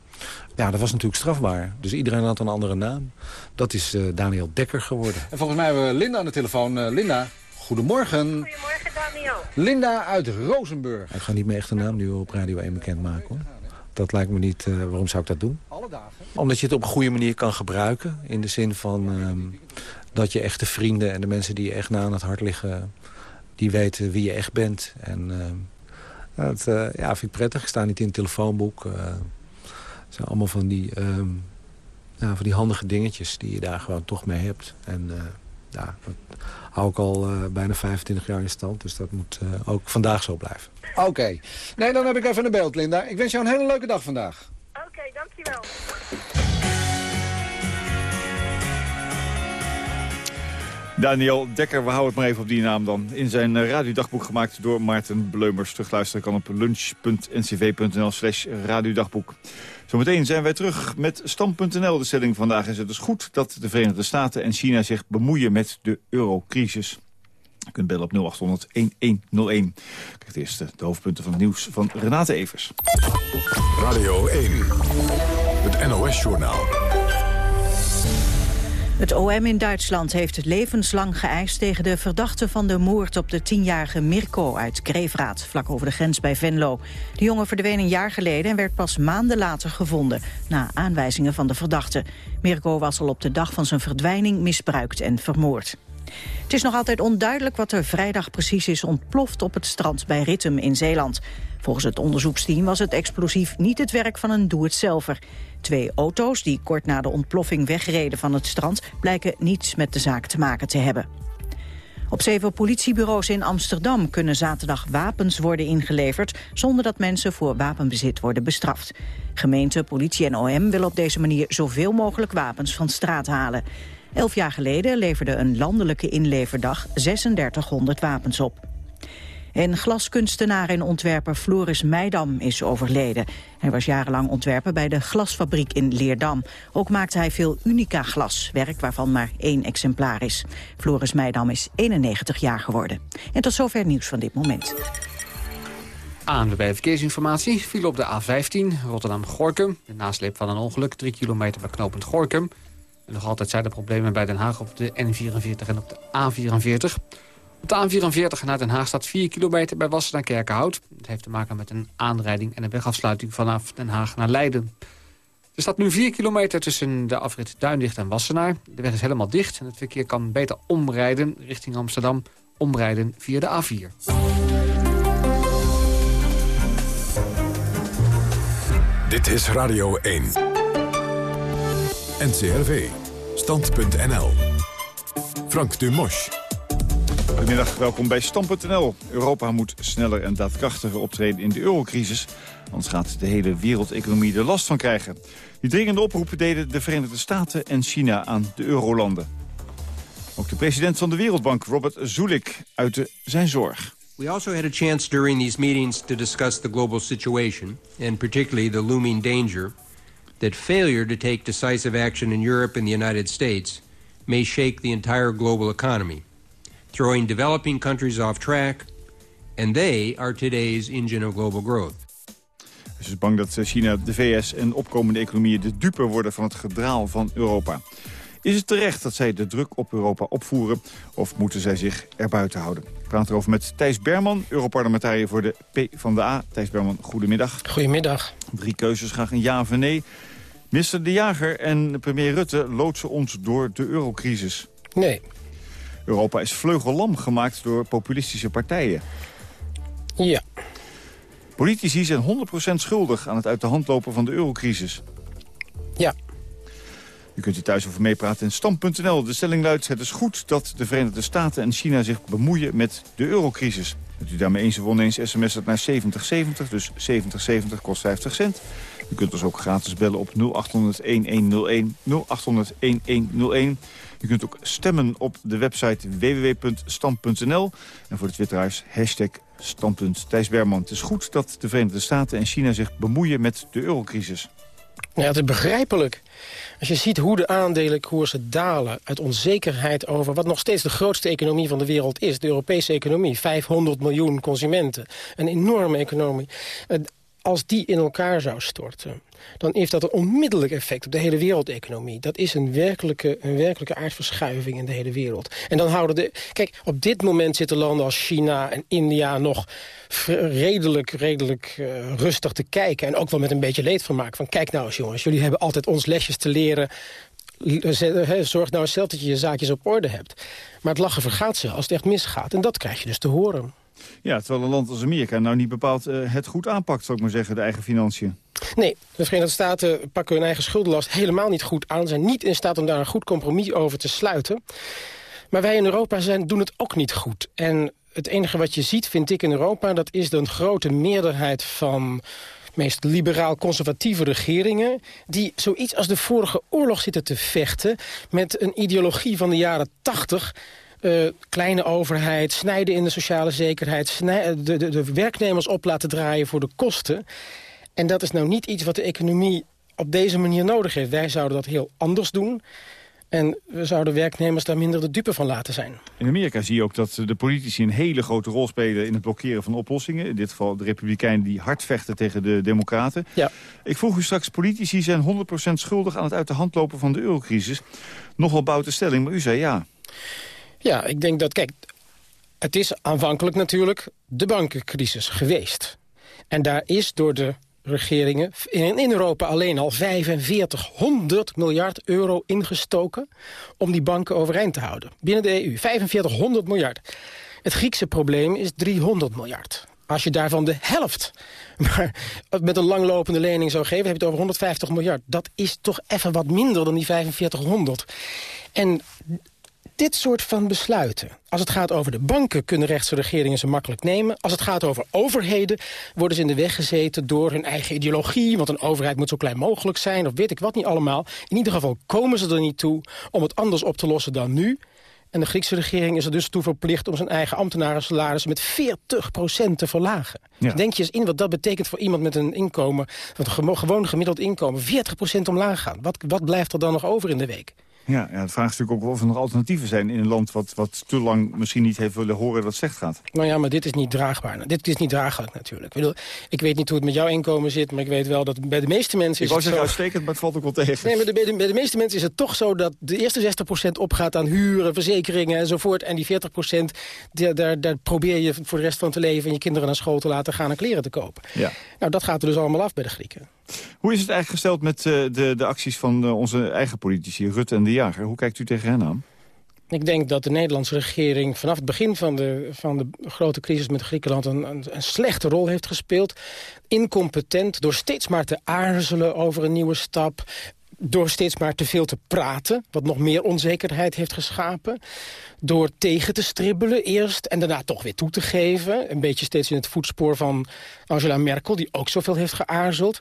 Ja, dat was natuurlijk strafbaar. Dus iedereen had een andere naam. Dat is Daniel Dekker geworden. En volgens mij hebben we Linda aan de telefoon. Linda, goedemorgen. Goedemorgen, Daniel. Linda uit Rozenburg. Ik ga niet mijn echte naam nu op Radio 1 bekendmaken, hoor. Dat lijkt me niet... waarom zou ik dat doen? Alle dagen? Omdat je het op een goede manier kan gebruiken. In de zin van uh, dat je echte vrienden en de mensen die je echt na aan het hart liggen... die weten wie je echt bent. En uh, dat uh, ja, vind ik prettig. Ik sta niet in het telefoonboek. Het zijn allemaal van die, ehm, ja, van die handige dingetjes die je daar gewoon toch mee hebt. En ja, dat hou ik al bijna 25 jaar in stand. Dus dat moet ook vandaag zo blijven. Oké. Nee, dan heb ik even een beeld, Linda. Ik wens jou een hele leuke dag vandaag. Oké, okay, dankjewel. Daniel Dekker, we houden het maar even op die naam dan. In zijn uh, radiodagboek gemaakt door Maarten Bleumers. Terugluisteren kan op lunch.ncv.nl slash radiodagboek. Zometeen zijn wij terug met Stam.nl. De stelling vandaag is het dus goed dat de Verenigde Staten en China zich bemoeien met de eurocrisis. Je kunt bellen op 0800-1101. Kijk eerst de hoofdpunten van het nieuws van Renate Evers. Radio 1, het NOS-journaal. Het OM in Duitsland heeft het levenslang geëist tegen de verdachte van de moord op de tienjarige Mirko uit Greefraad, vlak over de grens bij Venlo. De jongen verdween een jaar geleden en werd pas maanden later gevonden, na aanwijzingen van de verdachte. Mirko was al op de dag van zijn verdwijning misbruikt en vermoord. Het is nog altijd onduidelijk wat er vrijdag precies is ontploft op het strand bij Rittem in Zeeland. Volgens het onderzoeksteam was het explosief niet het werk van een doe-het-zelver. Twee auto's die kort na de ontploffing wegreden van het strand... blijken niets met de zaak te maken te hebben. Op zeven politiebureaus in Amsterdam kunnen zaterdag wapens worden ingeleverd... zonder dat mensen voor wapenbezit worden bestraft. Gemeente, politie en OM willen op deze manier zoveel mogelijk wapens van straat halen. Elf jaar geleden leverde een landelijke inleverdag 3600 wapens op. En glaskunstenaar en ontwerper Floris Meidam is overleden. Hij was jarenlang ontwerper bij de glasfabriek in Leerdam. Ook maakte hij veel Unica-glas, werk waarvan maar één exemplaar is. Floris Meidam is 91 jaar geworden. En tot zover nieuws van dit moment. Bij Verkeersinformatie viel op de A15 Rotterdam-Gorkum. De nasleep van een ongeluk, 3 kilometer bij knooppunt Gorkum. Nog altijd zijn er problemen bij Den Haag op de N44 en op de A44. Op de A44 naar Den Haag staat 4 kilometer bij Wassenaar Kerkenhout. Het heeft te maken met een aanrijding en een wegafsluiting vanaf Den Haag naar Leiden. Er staat nu 4 kilometer tussen de afrit Duindicht en Wassenaar. De weg is helemaal dicht en het verkeer kan beter omrijden richting Amsterdam. Omrijden via de A4. Dit is Radio 1. NCRV. Stand.nl. Frank Dumosch. Goedemiddag, welkom bij Stam.nl. Europa moet sneller en daadkrachtiger optreden in de eurocrisis. Anders gaat de hele wereldeconomie er last van krijgen. Die dringende oproepen deden de Verenigde Staten en China aan de eurolanden. Ook de president van de Wereldbank, Robert Zulik, uitte zijn zorg. We also had a chance during these meetings to discuss the global situation... and particularly the looming danger that failure to take decisive action in Europe and the United States... may shake the entire global economy throwing developing countries off track, and they are today's engine of global growth. Ze is bang dat China, de VS en opkomende economieën de dupe worden van het gedraal van Europa. Is het terecht dat zij de druk op Europa opvoeren of moeten zij zich erbuiten houden? praat erover met Thijs Berman, Europarlementariër voor de PvdA. Thijs Berman, goedemiddag. Goedemiddag. Drie keuzes, graag een ja of een nee. Minister De Jager en premier Rutte loodsen ons door de eurocrisis. Nee. Europa is vleugellam gemaakt door populistische partijen. Ja. Politici zijn 100% schuldig aan het uit de hand lopen van de eurocrisis. Ja. U kunt hier thuis over meepraten in Stam.nl. De stelling luidt, het is goed dat de Verenigde Staten en China zich bemoeien met de eurocrisis. Bent u daarmee eens of oneens sms het naar 7070, dus 7070 kost 50 cent. U kunt ons ook gratis bellen op 0800-1101, 0800-1101. U kunt ook stemmen op de website www.stam.nl. En voor de twitteraars hashtag standpunt Thijs Berman. Het is goed dat de Verenigde Staten en China zich bemoeien met de eurocrisis. Ja, het is begrijpelijk. Als je ziet hoe de aandelenkoersen dalen uit onzekerheid over... wat nog steeds de grootste economie van de wereld is, de Europese economie. 500 miljoen consumenten, een enorme economie. Als die in elkaar zou storten, dan heeft dat een onmiddellijk effect op de hele wereldeconomie. Dat is een werkelijke, een werkelijke aardverschuiving in de hele wereld. En dan houden de... Kijk, op dit moment zitten landen als China en India nog redelijk, redelijk uh, rustig te kijken. En ook wel met een beetje leedvermaak. Van kijk nou eens jongens, jullie hebben altijd ons lesjes te leren zorg nou eens zelf dat je je zaakjes op orde hebt. Maar het lachen vergaat ze als het echt misgaat. En dat krijg je dus te horen. Ja, terwijl een land als Amerika nou niet bepaald uh, het goed aanpakt, zou ik maar zeggen, de eigen financiën. Nee, de Verenigde Staten pakken hun eigen schuldenlast helemaal niet goed aan. zijn niet in staat om daar een goed compromis over te sluiten. Maar wij in Europa zijn, doen het ook niet goed. En het enige wat je ziet, vind ik in Europa... dat is de grote meerderheid van meest liberaal-conservatieve regeringen... die zoiets als de vorige oorlog zitten te vechten... met een ideologie van de jaren tachtig... Uh, kleine overheid, snijden in de sociale zekerheid... Snijden, de, de, de werknemers op laten draaien voor de kosten. En dat is nou niet iets wat de economie op deze manier nodig heeft. Wij zouden dat heel anders doen. En we zouden werknemers daar minder de dupe van laten zijn. In Amerika zie je ook dat de politici een hele grote rol spelen... in het blokkeren van oplossingen. In dit geval de republikeinen die hard vechten tegen de democraten. Ja. Ik vroeg u straks, politici zijn 100% schuldig... aan het uit de hand lopen van de eurocrisis. Nogal boute stelling, maar u zei ja. Ja, ik denk dat, kijk, het is aanvankelijk natuurlijk de bankencrisis geweest. En daar is door de regeringen in Europa alleen al 4500 miljard euro ingestoken... om die banken overeind te houden. Binnen de EU, 4500 miljard. Het Griekse probleem is 300 miljard. Als je daarvan de helft maar met een langlopende lening zou geven... heb je het over 150 miljard. Dat is toch even wat minder dan die 4500. En dit soort van besluiten. Als het gaat over de banken kunnen rechtse regeringen ze makkelijk nemen. Als het gaat over overheden worden ze in de weg gezeten door hun eigen ideologie. Want een overheid moet zo klein mogelijk zijn of weet ik wat niet allemaal. In ieder geval komen ze er niet toe om het anders op te lossen dan nu. En de Griekse regering is er dus toe verplicht om zijn eigen ambtenaren salarissen met 40% te verlagen. Denk je eens in wat dat betekent voor iemand met een inkomen, een gewoon gemiddeld inkomen, 40% omlaag gaan. Wat, wat blijft er dan nog over in de week? Ja, ja, het vraag is natuurlijk ook of er nog alternatieven zijn in een land... wat, wat te lang misschien niet heeft willen horen dat het slecht gaat. Nou ja, maar dit is niet draagbaar. Dit is niet draaglijk natuurlijk. Ik, bedoel, ik weet niet hoe het met jouw inkomen zit... maar ik weet wel dat bij de meeste mensen... Ik was zeggen uitstekend, maar het valt ook wel tegen. Nee, maar de, bij, de, bij, de, meeste mensen is het toch zo dat de eerste 60% opgaat aan huren, verzekeringen enzovoort. En die 40% daar, daar, daar probeer je voor de rest van te leven... en je kinderen naar school te laten gaan en kleren te kopen. Ja. Nou, dat gaat er dus allemaal af bij de Grieken. Hoe is het eigenlijk gesteld met uh, de, de acties van uh, onze eigen politici, Rutte en De Jager? Hoe kijkt u tegen hen aan? Ik denk dat de Nederlandse regering vanaf het begin van de, van de grote crisis met Griekenland een, een, slechte rol heeft gespeeld. Incompetent, door steeds maar te aarzelen over een nieuwe stap. Door steeds maar te veel te praten, wat nog meer onzekerheid heeft geschapen. Door tegen te stribbelen eerst en daarna toch weer toe te geven. Een beetje steeds in het voetspoor van Angela Merkel, die ook zoveel heeft geaarzeld.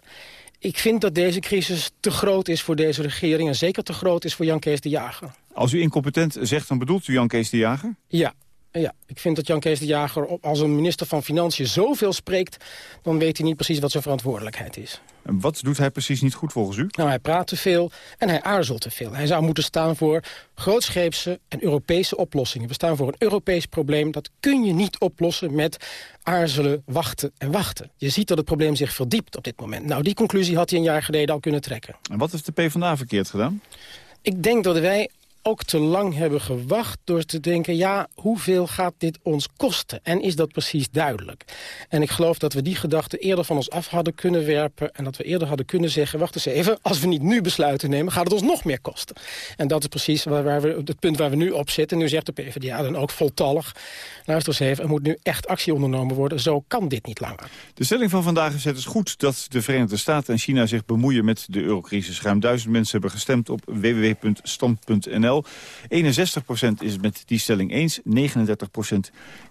Ik vind dat deze crisis te groot is voor deze regering... en zeker te groot is voor Jan Kees de Jager. Als u incompetent zegt, dan bedoelt u Jan Kees de Jager? Ja, ja, ik vind dat Jan Kees de Jager als een minister van Financiën zoveel spreekt... dan weet hij niet precies wat zijn verantwoordelijkheid is. En wat doet hij precies niet goed volgens u? Nou, hij praat te veel en hij aarzelt te veel. Hij zou moeten staan voor grootscheepse en Europese oplossingen. We staan voor een Europees probleem. Dat kun je niet oplossen met aarzelen, wachten en wachten. Je ziet dat het probleem zich verdiept op dit moment. Nou, die conclusie had hij een jaar geleden al kunnen trekken. En wat heeft de PvdA verkeerd gedaan? Ik denk dat wij ook te lang hebben gewacht door te denken... ja, hoeveel gaat dit ons kosten? En is dat precies duidelijk? En ik geloof dat we die gedachte eerder van ons af hadden kunnen werpen... en dat we eerder hadden kunnen zeggen... wacht eens even, als we niet nu besluiten nemen... gaat het ons nog meer kosten. En dat is precies waar, waar we, het punt waar we nu op zitten. Nu zegt de PvdA dan ook voltallig... luister eens even, er moet nu echt actie ondernomen worden. Zo kan dit niet langer. De stelling van vandaag is het is goed dat de Verenigde Staten en China zich bemoeien met de eurocrisis. Ruim duizend mensen hebben gestemd op www.stand.nl. 61% is het met die stelling eens, 39%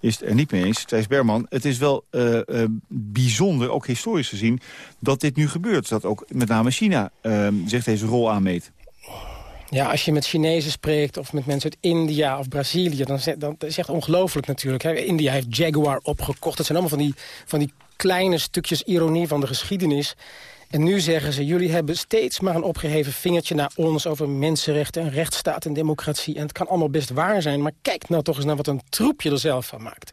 is het er niet mee eens. Thijs Berman, het is wel uh, uh, bijzonder, ook historisch gezien, dat dit nu gebeurt. Dat ook met name China uh, zich deze rol aanmeet. Ja, als je met Chinezen spreekt of met mensen uit India of Brazilië... dan, dan dat is echt ongelooflijk natuurlijk. India heeft Jaguar opgekocht. Dat zijn allemaal van die, van die kleine stukjes ironie van de geschiedenis... En nu zeggen ze, jullie hebben steeds maar een opgeheven vingertje naar ons... over mensenrechten en rechtsstaat en democratie. En het kan allemaal best waar zijn, maar kijk nou toch eens naar wat een troep je er zelf van maakt.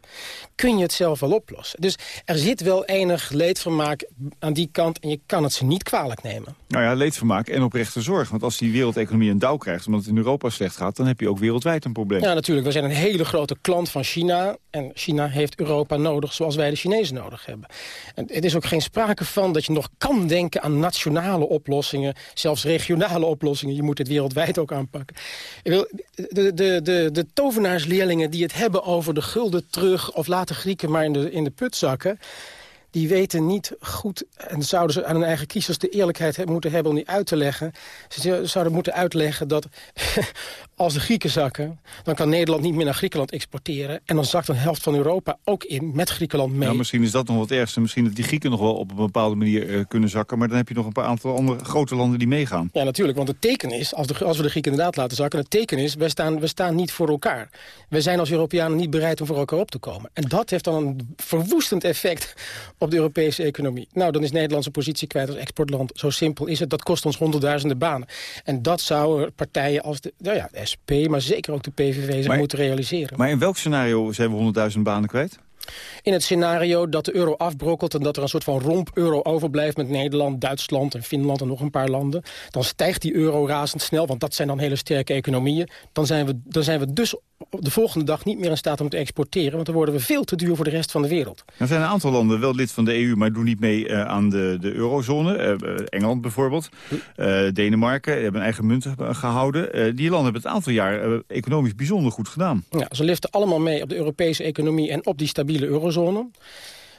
Kun je het zelf wel oplossen? Dus er zit wel enig leedvermaak aan die kant... en je kan het ze niet kwalijk nemen. Nou ja, leedvermaak en oprechte zorg. Want als die wereldeconomie een dauw krijgt omdat het in Europa slecht gaat... dan heb je ook wereldwijd een probleem. Ja, natuurlijk. We zijn een hele grote klant van China. En China heeft Europa nodig zoals wij de Chinezen nodig hebben. En het is ook geen sprake van dat je nog kan denken aan nationale oplossingen, zelfs regionale oplossingen. Je moet het wereldwijd ook aanpakken. De, de, de, de, de tovenaarsleerlingen die het hebben over de gulden terug... of laten Grieken maar in de, in de put zakken die weten niet goed... en zouden ze aan hun eigen kiezers de eerlijkheid moeten hebben om die uit te leggen. Ze zouden moeten uitleggen dat als de Grieken zakken... dan kan Nederland niet meer naar Griekenland exporteren... en dan zakt een helft van Europa ook in met Griekenland mee. Nou, misschien is dat nog wat ergste. Misschien dat die Grieken nog wel op een bepaalde manier uh, kunnen zakken... maar dan heb je nog een paar aantal andere grote landen die meegaan. Ja, natuurlijk, want het teken is, als, de, als we de Grieken inderdaad laten zakken... het teken is, we staan, we staan niet voor elkaar. We zijn als Europeanen niet bereid om voor elkaar op te komen. En dat heeft dan een verwoestend effect op de Europese economie. Nou, dan is Nederlandse positie kwijt als exportland. Zo simpel is het. Dat kost ons honderdduizenden banen. En dat zouden partijen als de, nou ja, de SP, maar zeker ook de PVV zich moeten realiseren. Maar in welk scenario zijn we honderdduizend banen kwijt? In het scenario dat de euro afbrokkelt... en dat er een soort van romp-euro overblijft met Nederland, Duitsland en Finland en nog een paar landen... dan stijgt die euro razendsnel, want dat zijn dan hele sterke economieën. Dan zijn we, dan zijn we dus de volgende dag niet meer in staat om te exporteren... want dan worden we veel te duur voor de rest van de wereld. Er zijn een aantal landen wel lid van de EU, maar doen niet mee uh, aan de, de eurozone. Uh, Engeland bijvoorbeeld, uh, Denemarken hebben een eigen munt gehouden. die landen hebben het aantal jaar economisch bijzonder goed gedaan. Ja, ze liften allemaal mee op de Europese economie en op die stabiele eurozone.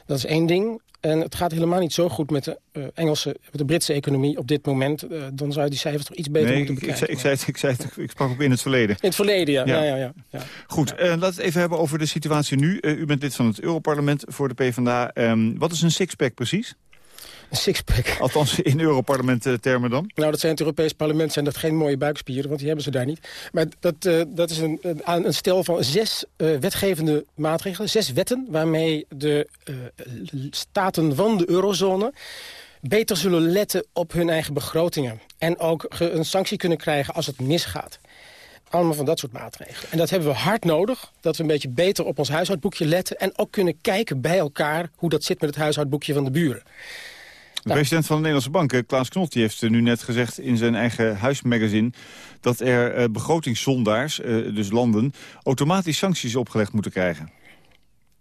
Dat is één ding. En het gaat helemaal niet zo goed met de uh, Engelse, met de Britse economie op dit moment. Uh, dan zou je die cijfers toch iets beter nee, moeten bekijken. Ik, ik, zei, ik, zei, ik, ik sprak ook in het verleden. In het verleden, ja. ja. ja, ja, ja. Goed, uh, laten we het even hebben over de situatie nu. u bent lid van het Europarlement voor de PvdA. Um, wat is een sixpack precies? Een sixpack. Althans in Europarlement termen dan? Nou, dat zijn het Europees parlement zijn dat geen mooie buikspieren, want die hebben ze daar niet. Maar dat, uh, dat is een, een, een, stel van zes uh, wetgevende maatregelen, zes wetten... waarmee de uh, staten van de eurozone beter zullen letten op hun eigen begrotingen. En ook een sanctie kunnen krijgen als het misgaat. Allemaal van dat soort maatregelen. En dat hebben we hard nodig. Dat we een beetje beter op ons huishoudboekje letten. En ook kunnen kijken bij elkaar hoe dat zit met het huishoudboekje van de buren. De president van de Nederlandse Bank, Klaas Knot, die heeft nu net gezegd in zijn eigen huismagazine... dat er uh, begrotingszondaars, uh, dus landen, automatisch sancties opgelegd moeten krijgen.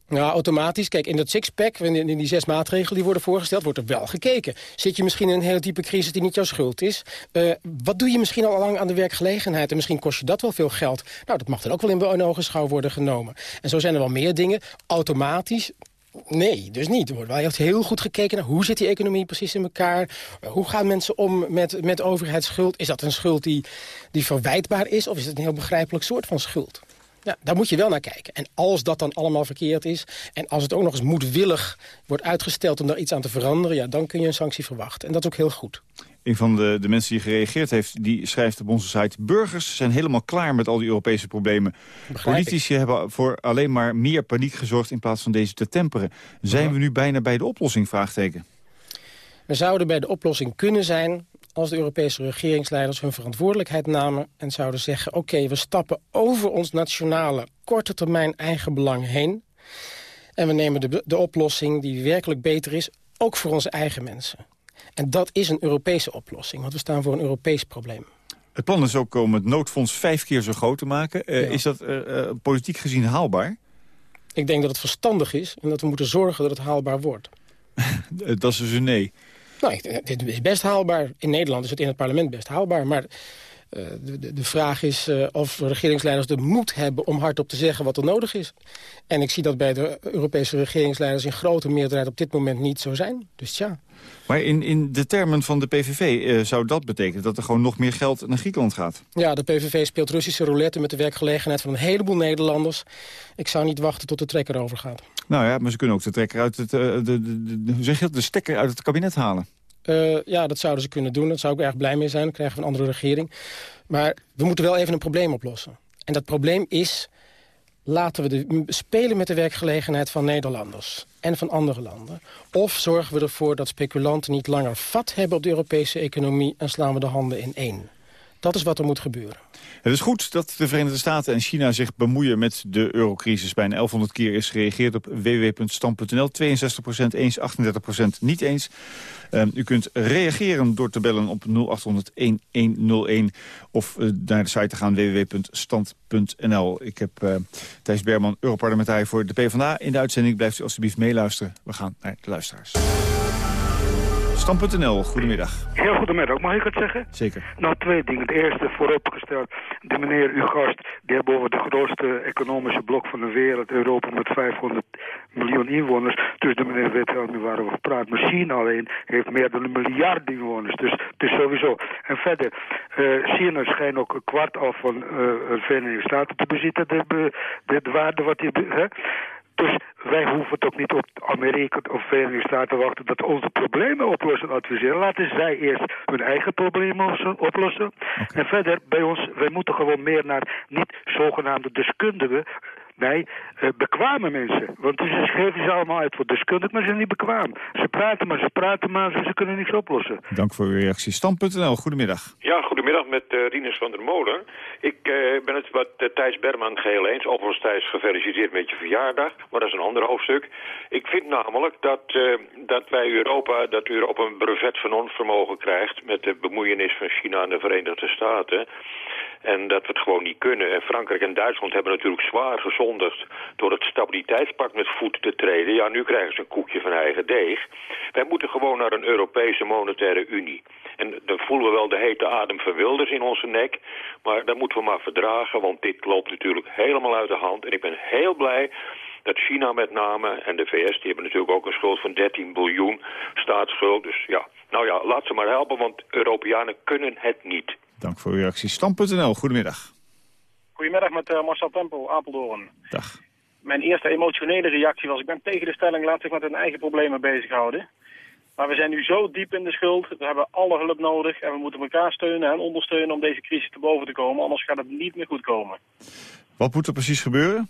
Nou, automatisch. Kijk, in dat sixpack, in die zes maatregelen die worden voorgesteld, wordt er wel gekeken. Zit je misschien in een hele diepe crisis die niet jouw schuld is? Uh, wat doe je misschien al lang aan de werkgelegenheid? En misschien kost je dat wel veel geld. Nou, dat mag dan ook wel in ogenschouw worden genomen. En zo zijn er wel meer dingen. Automatisch, Nee, dus niet. Wel echt heel goed gekeken naar hoe zit die economie precies in elkaar. Hoe gaan mensen om met, met overheidsschuld? Is dat een schuld die, die verwijtbaar is of is het een heel begrijpelijk soort van schuld? Ja, daar moet je wel naar kijken. En als dat dan allemaal verkeerd is... en als het ook nog eens moedwillig wordt uitgesteld om daar iets aan te veranderen... Ja, dan kun je een sanctie verwachten. En dat is ook heel goed. Een van de, de mensen die gereageerd heeft, die schrijft op onze site... burgers zijn helemaal klaar met al die Europese problemen. Politici hebben voor alleen maar meer paniek gezorgd... in plaats van deze te temperen. Zijn we nu bijna bij de oplossing? Vraagteken. We zouden bij de oplossing kunnen zijn als de Europese regeringsleiders hun verantwoordelijkheid namen... en zouden zeggen, oké, we stappen over ons nationale korte termijn eigen belang heen... en we nemen de, de oplossing die werkelijk beter is, ook voor onze eigen mensen. En dat is een Europese oplossing, want we staan voor een Europees probleem. Het plan is ook om het noodfonds vijf keer zo groot te maken. Eh, Is dat eh, eh, politiek gezien haalbaar? Ik denk dat het verstandig is en dat we moeten zorgen dat het haalbaar wordt. dat is dus een nee. Nou, dit is best haalbaar. In Nederland is het in het parlement best haalbaar. Maar de, de, vraag is uh, of regeringsleiders de moed hebben om hardop te zeggen wat er nodig is. En ik zie dat bij de Europese regeringsleiders in grote meerderheid op dit moment niet zo zijn. Dus ja. Maar in, in de termen van de PVV uh, zou dat betekenen dat er gewoon nog meer geld naar Griekenland gaat? Ja, de PVV speelt Russische roulette met de werkgelegenheid van een heleboel Nederlanders. Ik zou niet wachten tot de trekker overgaat. Nou ja, maar ze kunnen ook de trekker uit het, de, de, de, hoe zeg je dat, de stekker uit het kabinet halen. Uh, ja, dat zouden ze kunnen doen. Daar zou ik erg blij mee zijn. Dan krijgen we een andere regering. Maar we moeten wel even een probleem oplossen. En dat probleem is... laten we de, spelen met de werkgelegenheid van Nederlanders en van andere landen. Of zorgen we ervoor dat speculanten niet langer vat hebben op de Europese economie... en slaan we de handen in één. Dat is wat er moet gebeuren. Het is goed dat de Verenigde Staten en China zich bemoeien met de eurocrisis. Bijna 1100 keer is gereageerd op www.stand.nl. 62% eens, 38% niet eens. Uh, u kunt reageren door te bellen op 0800-1101 of uh, naar de site te gaan www.stand.nl. Ik heb uh, Thijs Berman, Europarlementariër voor de PvdA in de uitzending. Blijft u alstublieft meeluisteren. We gaan naar de luisteraars. Stam.nl, goedemiddag. Heel goedemiddag, mag ik het zeggen? Zeker. Nou, twee dingen. Het eerste, vooropgesteld, de meneer, uw gast, die hebben over de grootste economische blok van de wereld, Europa met 500 miljoen inwoners. Dus de meneer weet wel niet waar we praten. Maar China alleen heeft meer dan een miljard inwoners. Dus het is sowieso. En verder, uh, China schijnt ook een kwart af van uh, de Verenigde Staten te bezitten, de, de, de waarde wat die... Hè? Dus wij hoeven het ook niet op Amerika of Verenigde Staten te wachten dat onze problemen oplossen adviseren. Laten zij eerst hun eigen problemen oplossen. Okay. En verder, bij ons, wij moeten gewoon meer naar niet zogenaamde deskundigen Nee, uh, bekwame mensen. Want ze geven ze allemaal uit voor deskundig, maar ze zijn niet bekwaam. Ze praten maar, ze praten maar, ze, ze kunnen niks oplossen. Dank voor uw reactie. Stam.nl, goedemiddag. Ja, goedemiddag met uh, Rinus van der Molen. Ik uh, ben het wat uh, Thijs Berman geheel eens. Overigens Thijs, gefeliciteerd met je verjaardag. Maar dat is een ander hoofdstuk. Ik vind namelijk dat, dat wij Europa, dat Europa een brevet van ons vermogen krijgt... met de bemoeienis van China en de Verenigde Staten... En dat we het gewoon niet kunnen. En Frankrijk en Duitsland hebben natuurlijk zwaar gezondigd... door het stabiliteitspact met voet te treden. Ja, nu krijgen ze een koekje van eigen deeg. Wij moeten gewoon naar een Europese monetaire unie. En dan voelen we wel de hete adem van Wilders in onze nek. Maar dat moeten we maar verdragen, want dit loopt natuurlijk helemaal uit de hand. En ik ben heel blij dat China met name en de VS... die hebben natuurlijk ook een schuld van 13 biljoen staatsschuld. Dus ja, nou ja, laat ze maar helpen, want Europeanen kunnen het niet. Dank voor uw reactie. Stam.nl, goedemiddag. Goedemiddag met uh, Marcel Tempel, Apeldoorn. Dag. Mijn eerste emotionele reactie was... ik ben tegen de stelling, laat zich met hun eigen problemen bezighouden. Maar we zijn nu zo diep in de schuld, we hebben alle hulp nodig... en we moeten elkaar steunen en ondersteunen om deze crisis te boven te komen. Anders gaat het niet meer goed komen. Wat moet er precies gebeuren?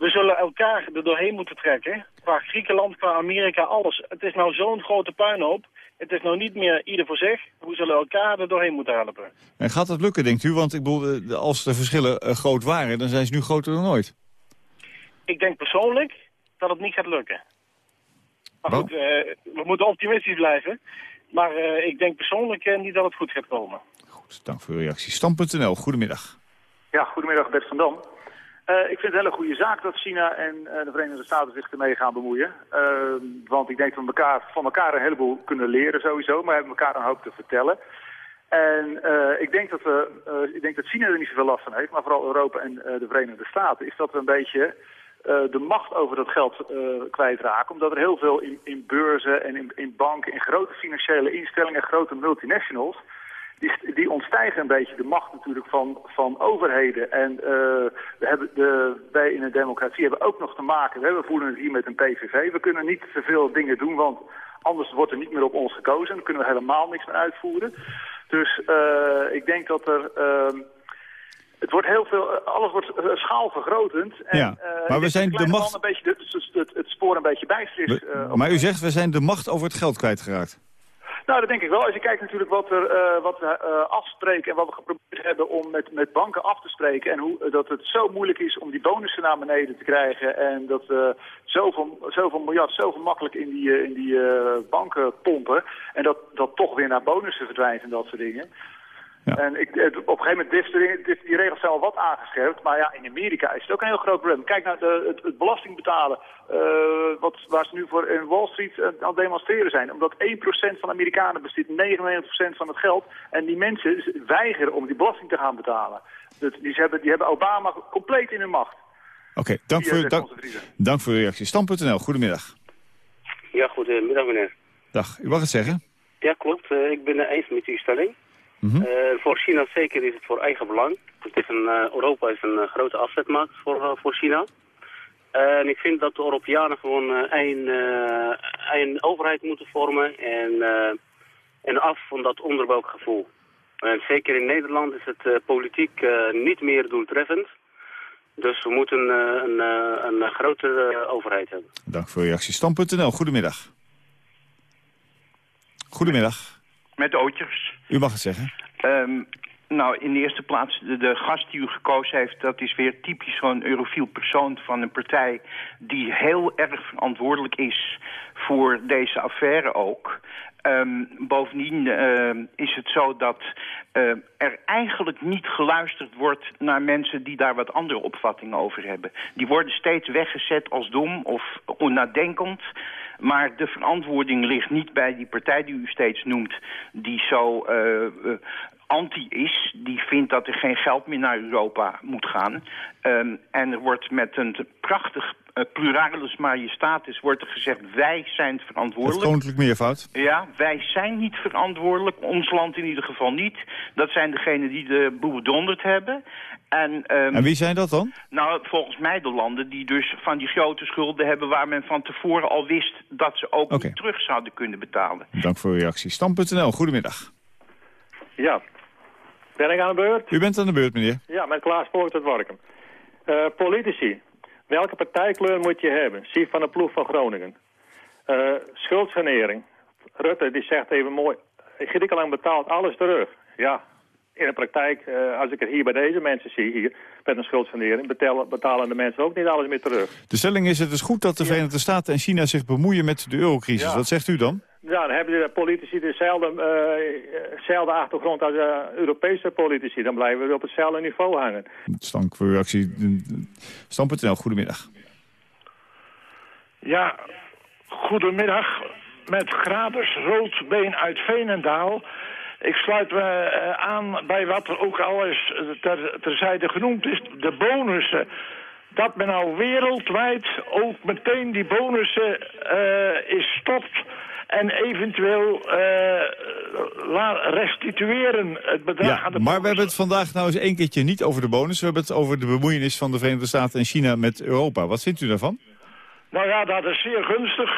We zullen elkaar er doorheen moeten trekken. Qua Griekenland, qua Amerika, alles. Het is nou zo'n grote puinhoop. Het is nou niet meer ieder voor zich. We zullen elkaar er doorheen moeten helpen. En gaat dat lukken, denkt u? Want ik bedoel, als de verschillen uh, groot waren, dan zijn ze nu groter dan ooit. Ik denk persoonlijk dat het niet gaat lukken. Maar goed, uh, we moeten optimistisch blijven. Maar uh, ik denk persoonlijk niet dat het goed gaat komen. Goed, dank voor uw reactie. Stam.nl, goedemiddag. Ja, goedemiddag Bert van Dam. Uh, ik vind het een hele goede zaak dat China en uh, de Verenigde Staten zich ermee gaan bemoeien. Uh, want ik denk dat we elkaar, van elkaar een heleboel kunnen leren sowieso, maar hebben elkaar een hoop te vertellen. En ik, denk dat we, ik denk dat China er niet zoveel last van heeft, maar vooral Europa en de Verenigde Staten, is dat we een beetje de macht over dat geld kwijtraken. Omdat er heel veel in, in beurzen en in, in banken, in grote financiële instellingen, grote multinationals die, die ontstijgen een beetje de macht natuurlijk van, van overheden. En uh, we hebben de, wij in een democratie hebben ook nog te maken, we voelen het hier met een PVV. We kunnen niet te veel dingen doen, want anders wordt er niet meer op ons gekozen. Dan kunnen we helemaal niks meer uitvoeren. Dus uh, ik denk dat er... Uh, het wordt heel veel, alles wordt schaalvergrotend. En, ja, maar we zijn de macht... Een beetje het, het, spoor een beetje bijfris. maar u zegt, we zijn de macht over het geld kwijtgeraakt. Nou, dat denk ik wel. Als je kijkt natuurlijk wat, er, uh, wat we uh, afspreken en wat we geprobeerd hebben om met, met banken af te spreken. En hoe, uh, dat het zo moeilijk is om die bonussen naar beneden te krijgen. En dat we zoveel, zoveel miljard, zoveel makkelijk in die, in die banken pompen. En dat dat toch weer naar bonussen verdwijnt en dat soort dingen. En ik, het- op een gegeven moment, is er- die regels zijn al wat aangescherpt. Maar ja, in Amerika is het ook een heel groot probleem. Kijk naar de, het, het belasting betalen. eh, wat, waar ze nu voor in Wall Street eh, aan het demonstreren zijn. Omdat 1% van de Amerikanen besteedt 99% van het geld. En die mensen weigeren om die belasting te gaan betalen. Dat, die, ze hebben, die hebben Obama compleet in hun macht. Oké, dank, Via voor, dank, voor uw reactie. Stam.nl, goedemiddag. Ja, goedemiddag meneer. Dag, u mag het zeggen. Ja, klopt. Eh, ik ben het eens met uw stelling. Mhm. Eh, voor China zeker is het voor eigen belang. Het is een, eh, Europa is een eh, grote afzetmarkt voor, voor China. en ik vind dat de Europeanen gewoon één, eh, één overheid moeten vormen en, en af van dat onderbuikgevoel. En zeker in Nederland is het politiek niet meer doeltreffend. Dus we moeten een, een, grotere overheid hebben. Dank voor uw reactie. Stam.nl, goedemiddag. Goedemiddag. Met ootjes. U mag het zeggen. Ehm, nou, in de eerste plaats, de, gast die u gekozen heeft... dat is weer typisch zo'n eurofiel persoon van een partij... die heel erg verantwoordelijk is voor deze affaire ook. Ehm, bovendien ehm, is het zo dat ehm, er eigenlijk niet geluisterd wordt... naar mensen die daar wat andere opvattingen over hebben. Die worden steeds weggezet als dom of onnadenkend... Maar de verantwoording ligt niet bij die partij die u steeds noemt... die zo eh, eh, anti is. Die vindt dat er geen geld meer naar Europa moet gaan. Ehm, en er wordt met een prachtig uh, pluralis majestatis wordt er gezegd... wij zijn Het verantwoordelijk. koninklijk meervoud. Ja, wij zijn niet verantwoordelijk. Ons land in ieder geval niet. Dat zijn degenen die de boel bedonderd hebben. En, ehm, En wie zijn dat dan? nou, volgens mij de landen die dus van die grote schulden hebben... waar men van tevoren al wist dat ze ook niet terug zouden kunnen betalen. Dank voor uw reactie. Stam.nl, goedemiddag. Ja. Ben ik aan de beurt? U bent aan de beurt, meneer. Ja, met Klaas Poort uit Workum. Eh, politici. Welke partijkleur moet je hebben? Zie van de ploeg van Groningen. Eh, schuldsanering. Rutte die zegt even mooi... Griekenland betaalt alles terug. Ja, in de praktijk, eh, als ik het hier bij deze mensen zie, hier, met een schuldsanering, betalen, betalen de mensen ook niet alles meer terug. De stelling is, het is goed dat de Verenigde Staten en China zich bemoeien met de eurocrisis. Ja. Wat zegt u dan? Ja, dan hebben de politici dezelfde, eh, dezelfde achtergrond als de Europese politici. Dan blijven we op hetzelfde niveau hangen. Dank voor uw reactie. Stam.nl, goedemiddag. Ja, goedemiddag. Met Graders Roodbeen uit Veenendaal. Ik sluit me eh, aan bij wat er ook al eens eh, ter, terzijde genoemd is. De bonussen. Dat men nou wereldwijd ook meteen die bonussen eh, is stopt... en eventueel eh, restitueren het bedrag aan de maar we hebben het vandaag nou eens één keertje niet over de bonus. We hebben het over de bemoeienis van de Verenigde Staten en China met Europa. Wat vindt u daarvan? Nou ja, dat is zeer gunstig.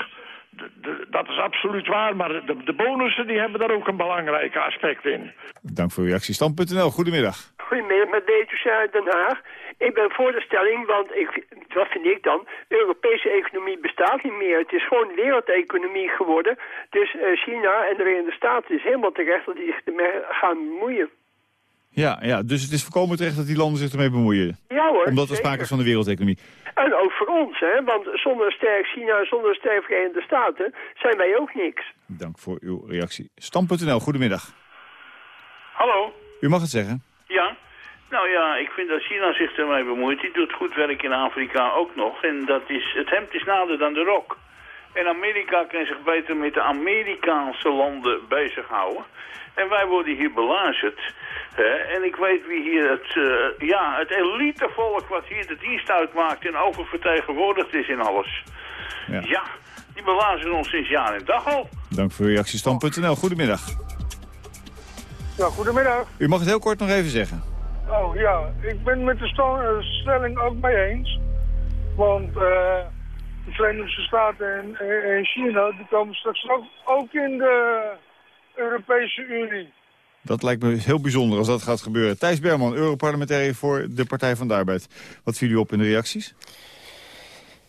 De- de- dat is absoluut waar, maar de, de bonussen die hebben daar ook een belangrijk aspect in. Dank voor uw reactie. Stam.nl, goedemiddag. Goedemiddag, met Beatrice uit Den Haag. Ik ben voor de stelling, want ik, wat vind ik dan? De Europese economie bestaat niet meer. Het is gewoon wereldeconomie geworden. Dus eh, China en de Verenigde Staten is helemaal terecht dat die zich ermee gaan bemoeien. Ja, ja, dus het is voorkomen terecht dat die landen zich ermee bemoeien. Ja hoor, Omdat er sprake is van de wereldeconomie. En ook voor ons, hè? want zonder een sterk China en zonder een sterk Verenigde Staten zijn wij ook niks. Dank voor uw reactie. Stam.nl, goedemiddag. Hallo, U mag het zeggen. ja. Nou ja, ik vind dat China zich ermee bemoeit. Die doet goed werk in Afrika ook nog. En dat is, het hemd is nader dan de rok. En Amerika kan zich beter met de Amerikaanse landen bezighouden. En wij worden hier belazerd. Hè? En ik weet wie hier het, eh, ja, het elitevolk wat hier de dienst uitmaakt en oververtegenwoordigd is in alles. Ja. Ja, die belazeren ons sinds jaar en dag al. Dank voor uw reactie. Goedemiddag. Ja, goedemiddag. U mag het heel kort nog even zeggen. Oh ja, ik ben met de eh, stelling ook mee eens. Want eh, de Verenigde Staten en, en- en China die komen straks ook, ook in de Europese Unie. Dat lijkt me heel bijzonder als dat gaat gebeuren. Thijs Berman, Europarlementariër voor de Partij van de Arbeid. Wat viel u op in de reacties?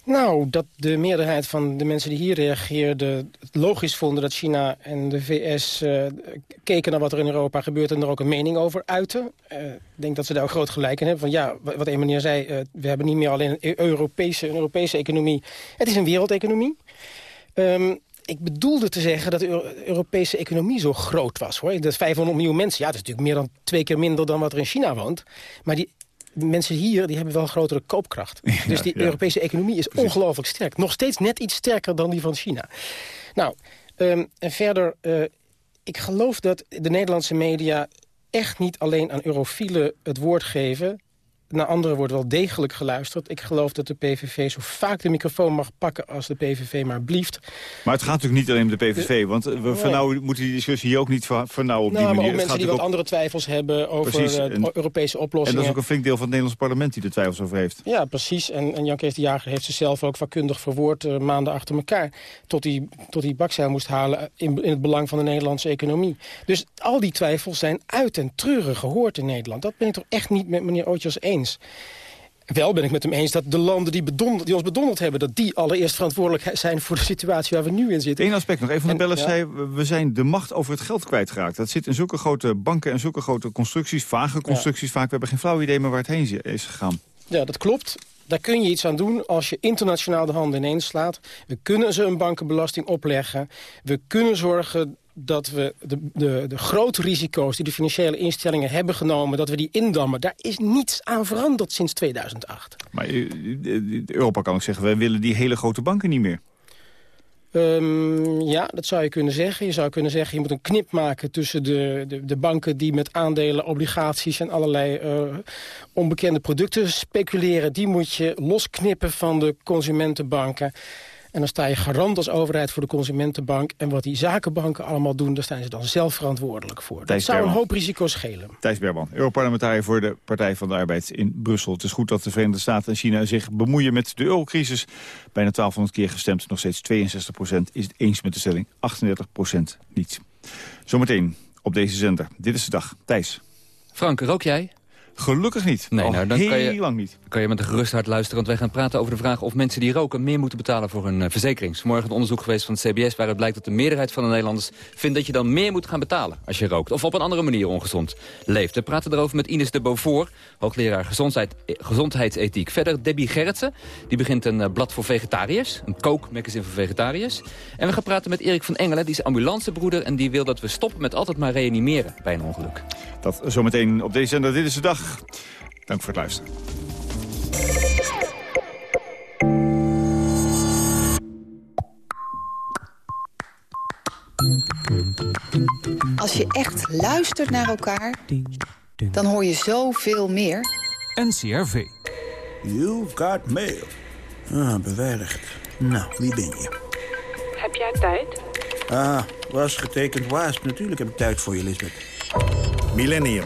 Nou, dat de meerderheid van de mensen die hier reageerden... het logisch vonden dat China en de VS eh, keken naar wat er in Europa gebeurt... en er ook een mening over uiten. Eh, ik denk dat ze daar ook groot gelijk in hebben. Van ja, wa- wat een meneer zei, eh, we hebben niet meer alleen een Europese, een Europese economie. Het is een wereldeconomie. Ehm, ik bedoelde te zeggen dat de Europese economie zo groot was. hoor. Dat 500 miljoen mensen, ja, dat is natuurlijk meer dan twee keer minder dan wat er in China woont. Maar die mensen hier die hebben wel een grotere koopkracht. dus die Europese economie is ongelooflijk sterk. Nog steeds net iets sterker dan die van China. Nou, um, en verder, uh, ik geloof dat de Nederlandse media echt niet alleen aan eurofielen het woord geven naar anderen wordt wel degelijk geluisterd. Ik geloof dat de PVV zo vaak de microfoon mag pakken als de PVV maar blieft. Maar het gaat natuurlijk niet alleen om de PVV. Want we nee. vernauwen, moeten die discussie hier ook niet vernauwen op nou, die manier. Maar ook mensen die wat andere twijfels hebben over precies, en, Europese oplossingen. En dat is ook een flink deel van het Nederlands parlement die er twijfels over heeft. Ja, precies. En, en Jan Kees de Jager heeft zichzelf ook vakkundig verwoord uh, maanden achter elkaar. Tot hij tot die bakzeil moest halen in, in het belang van de Nederlandse economie. Dus al die twijfels zijn uit en treurig gehoord in Nederland. Dat ben ik toch echt niet met meneer Ootjes eens. Wel ben ik met hem eens dat de landen die, bedonderd, die ons bedonderd hebben... dat die allereerst verantwoordelijk zijn voor de situatie waar we nu in zitten. Eén aspect nog. Een van de bellen ja. zei, we zijn de macht over het geld kwijtgeraakt. Dat zit in zulke grote banken en zulke grote constructies, vage constructies ja. vaak. We hebben geen flauw idee meer waar het heen is gegaan. Ja, dat klopt. Daar kun je iets aan doen als je internationaal de handen ineens slaat. We kunnen ze een bankenbelasting opleggen. We kunnen zorgen dat we de, de, de grote risico's die de financiële instellingen hebben genomen... dat we die indammen, daar is niets aan veranderd sinds 2008. Maar Europa kan ook zeggen, wij willen die hele grote banken niet meer. Um, ja, dat zou je kunnen zeggen. Je zou kunnen zeggen, je moet een knip maken tussen de, de, de banken... die met aandelen, obligaties en allerlei uh, onbekende producten speculeren. Die moet je losknippen van de consumentenbanken. En dan sta je garant als overheid voor de consumentenbank. En wat die zakenbanken allemaal doen, daar staan ze dan zelf verantwoordelijk voor. Thijs dat zou Berman. een hoop risico's schelen. Thijs Berman, Europarlementariër voor de Partij van de Arbeid in Brussel. Het is goed dat de Verenigde Staten en China zich bemoeien met de eurocrisis. Bijna 1200 keer gestemd, nog steeds 62% is het eens met de stelling, 38% niet. Zometeen op deze zender. Dit is de dag. Thijs. Frank, rook jij? Gelukkig niet. Nee, Al nou, dan heel kan je, lang niet. kan je met een gerust hart luisteren. Want wij gaan praten over de vraag of mensen die roken... meer moeten betalen voor hun uh, verzekering. Vanmorgen een onderzoek geweest van het CBS... waaruit blijkt dat de meerderheid van de Nederlanders vindt... dat je dan meer moet gaan betalen als je rookt. Of op een andere manier ongezond leeft. We praten erover met Ines de Beaufort, hoogleraar gezondheid, gezondheidsethiek. Verder Debbie Gerritsen, die begint een uh, blad voor vegetariërs. Een kookmagazine voor vegetariërs. En we gaan praten met Erik van Engelen, die is ambulancebroeder... en die wil dat we stoppen met altijd maar reanimeren bij een ongeluk. Dat zometeen op deze zender. Dit is de dag. Dank voor het luisteren. Als je echt luistert naar elkaar, dan hoor je zoveel meer. NCRV. You've got mail. Ah, bewerkt. Nou, wie ben je? Heb jij tijd? Ah, was getekend waas. Natuurlijk heb ik tijd voor je, Lisbeth. Millennium.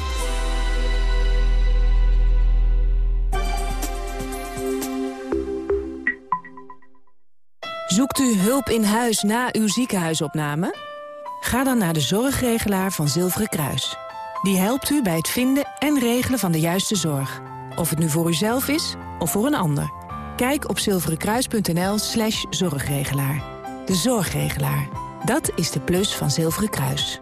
Zoekt u hulp in huis na uw ziekenhuisopname? Ga dan naar de zorgregelaar van Zilveren Kruis. Die helpt u bij het vinden en regelen van de juiste zorg. Of het nu voor uzelf is of voor een ander. Kijk op zilverenkruis.nl slash zorgregelaar. De zorgregelaar. Dat is de plus van Zilveren Kruis.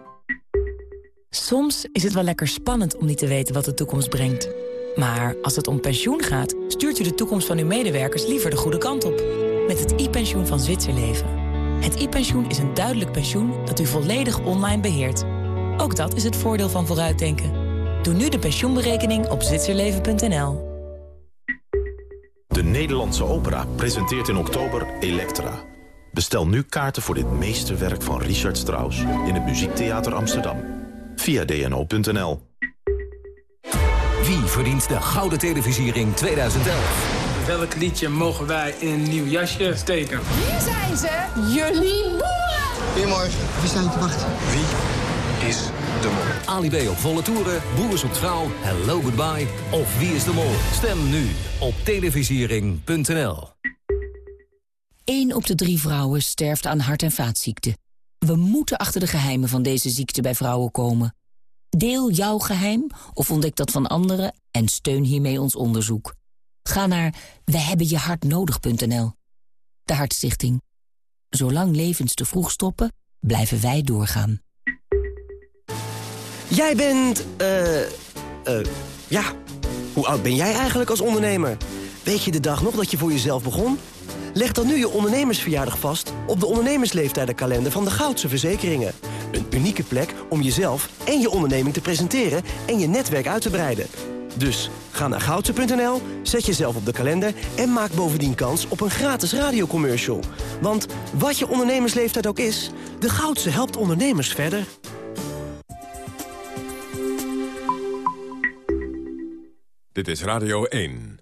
Soms is het wel lekker spannend om niet te weten wat de toekomst brengt. Maar als het om pensioen gaat, stuurt u de toekomst van uw medewerkers liever de goede kant op. Met het e-pensioen van Zwitserleven. Het e-pensioen is een duidelijk pensioen dat u volledig online beheert. Ook dat is het voordeel van vooruitdenken. Doe nu de pensioenberekening op zwitserleven.nl. De Nederlandse Opera presenteert in oktober Elektra. Bestel nu kaarten voor dit meesterwerk van Richard Strauss... in het Muziektheater Amsterdam. Via dno.nl. Wie verdient de Gouden Televisiering 2011? Welk liedje mogen wij in een nieuw jasje steken? Hier zijn ze, jullie boeren! Goedemorgen, we staan te wachten. Wie is de mol? Ali B op volle toeren, Boer zoekt vrouw, Hello Goodbye of Wie is de mol? Stem nu op televisiering.nl. 1 op de drie vrouwen sterft aan hart- en vaatziekten. We moeten achter de geheimen van deze ziekte bij vrouwen komen. Deel jouw geheim of ontdek dat van anderen en steun hiermee ons onderzoek. Ga naar wehebbenjehartnodig.nl. De Hartstichting. Zolang levens te vroeg stoppen, blijven wij doorgaan. Jij bent, eh, uh, ja, hoe oud ben jij eigenlijk als ondernemer? Weet je de dag nog dat je voor jezelf begon? Leg dan nu je ondernemersverjaardag vast op de ondernemersleeftijdenkalender van de Goudse Verzekeringen. Een unieke plek om jezelf en je onderneming te presenteren en je netwerk uit te breiden. Dus ga naar goudse.nl, zet jezelf op de kalender en maak bovendien kans op een gratis radiocommercial. Want wat je ondernemersleeftijd ook is, de Goudse helpt ondernemers verder. Dit is Radio 1.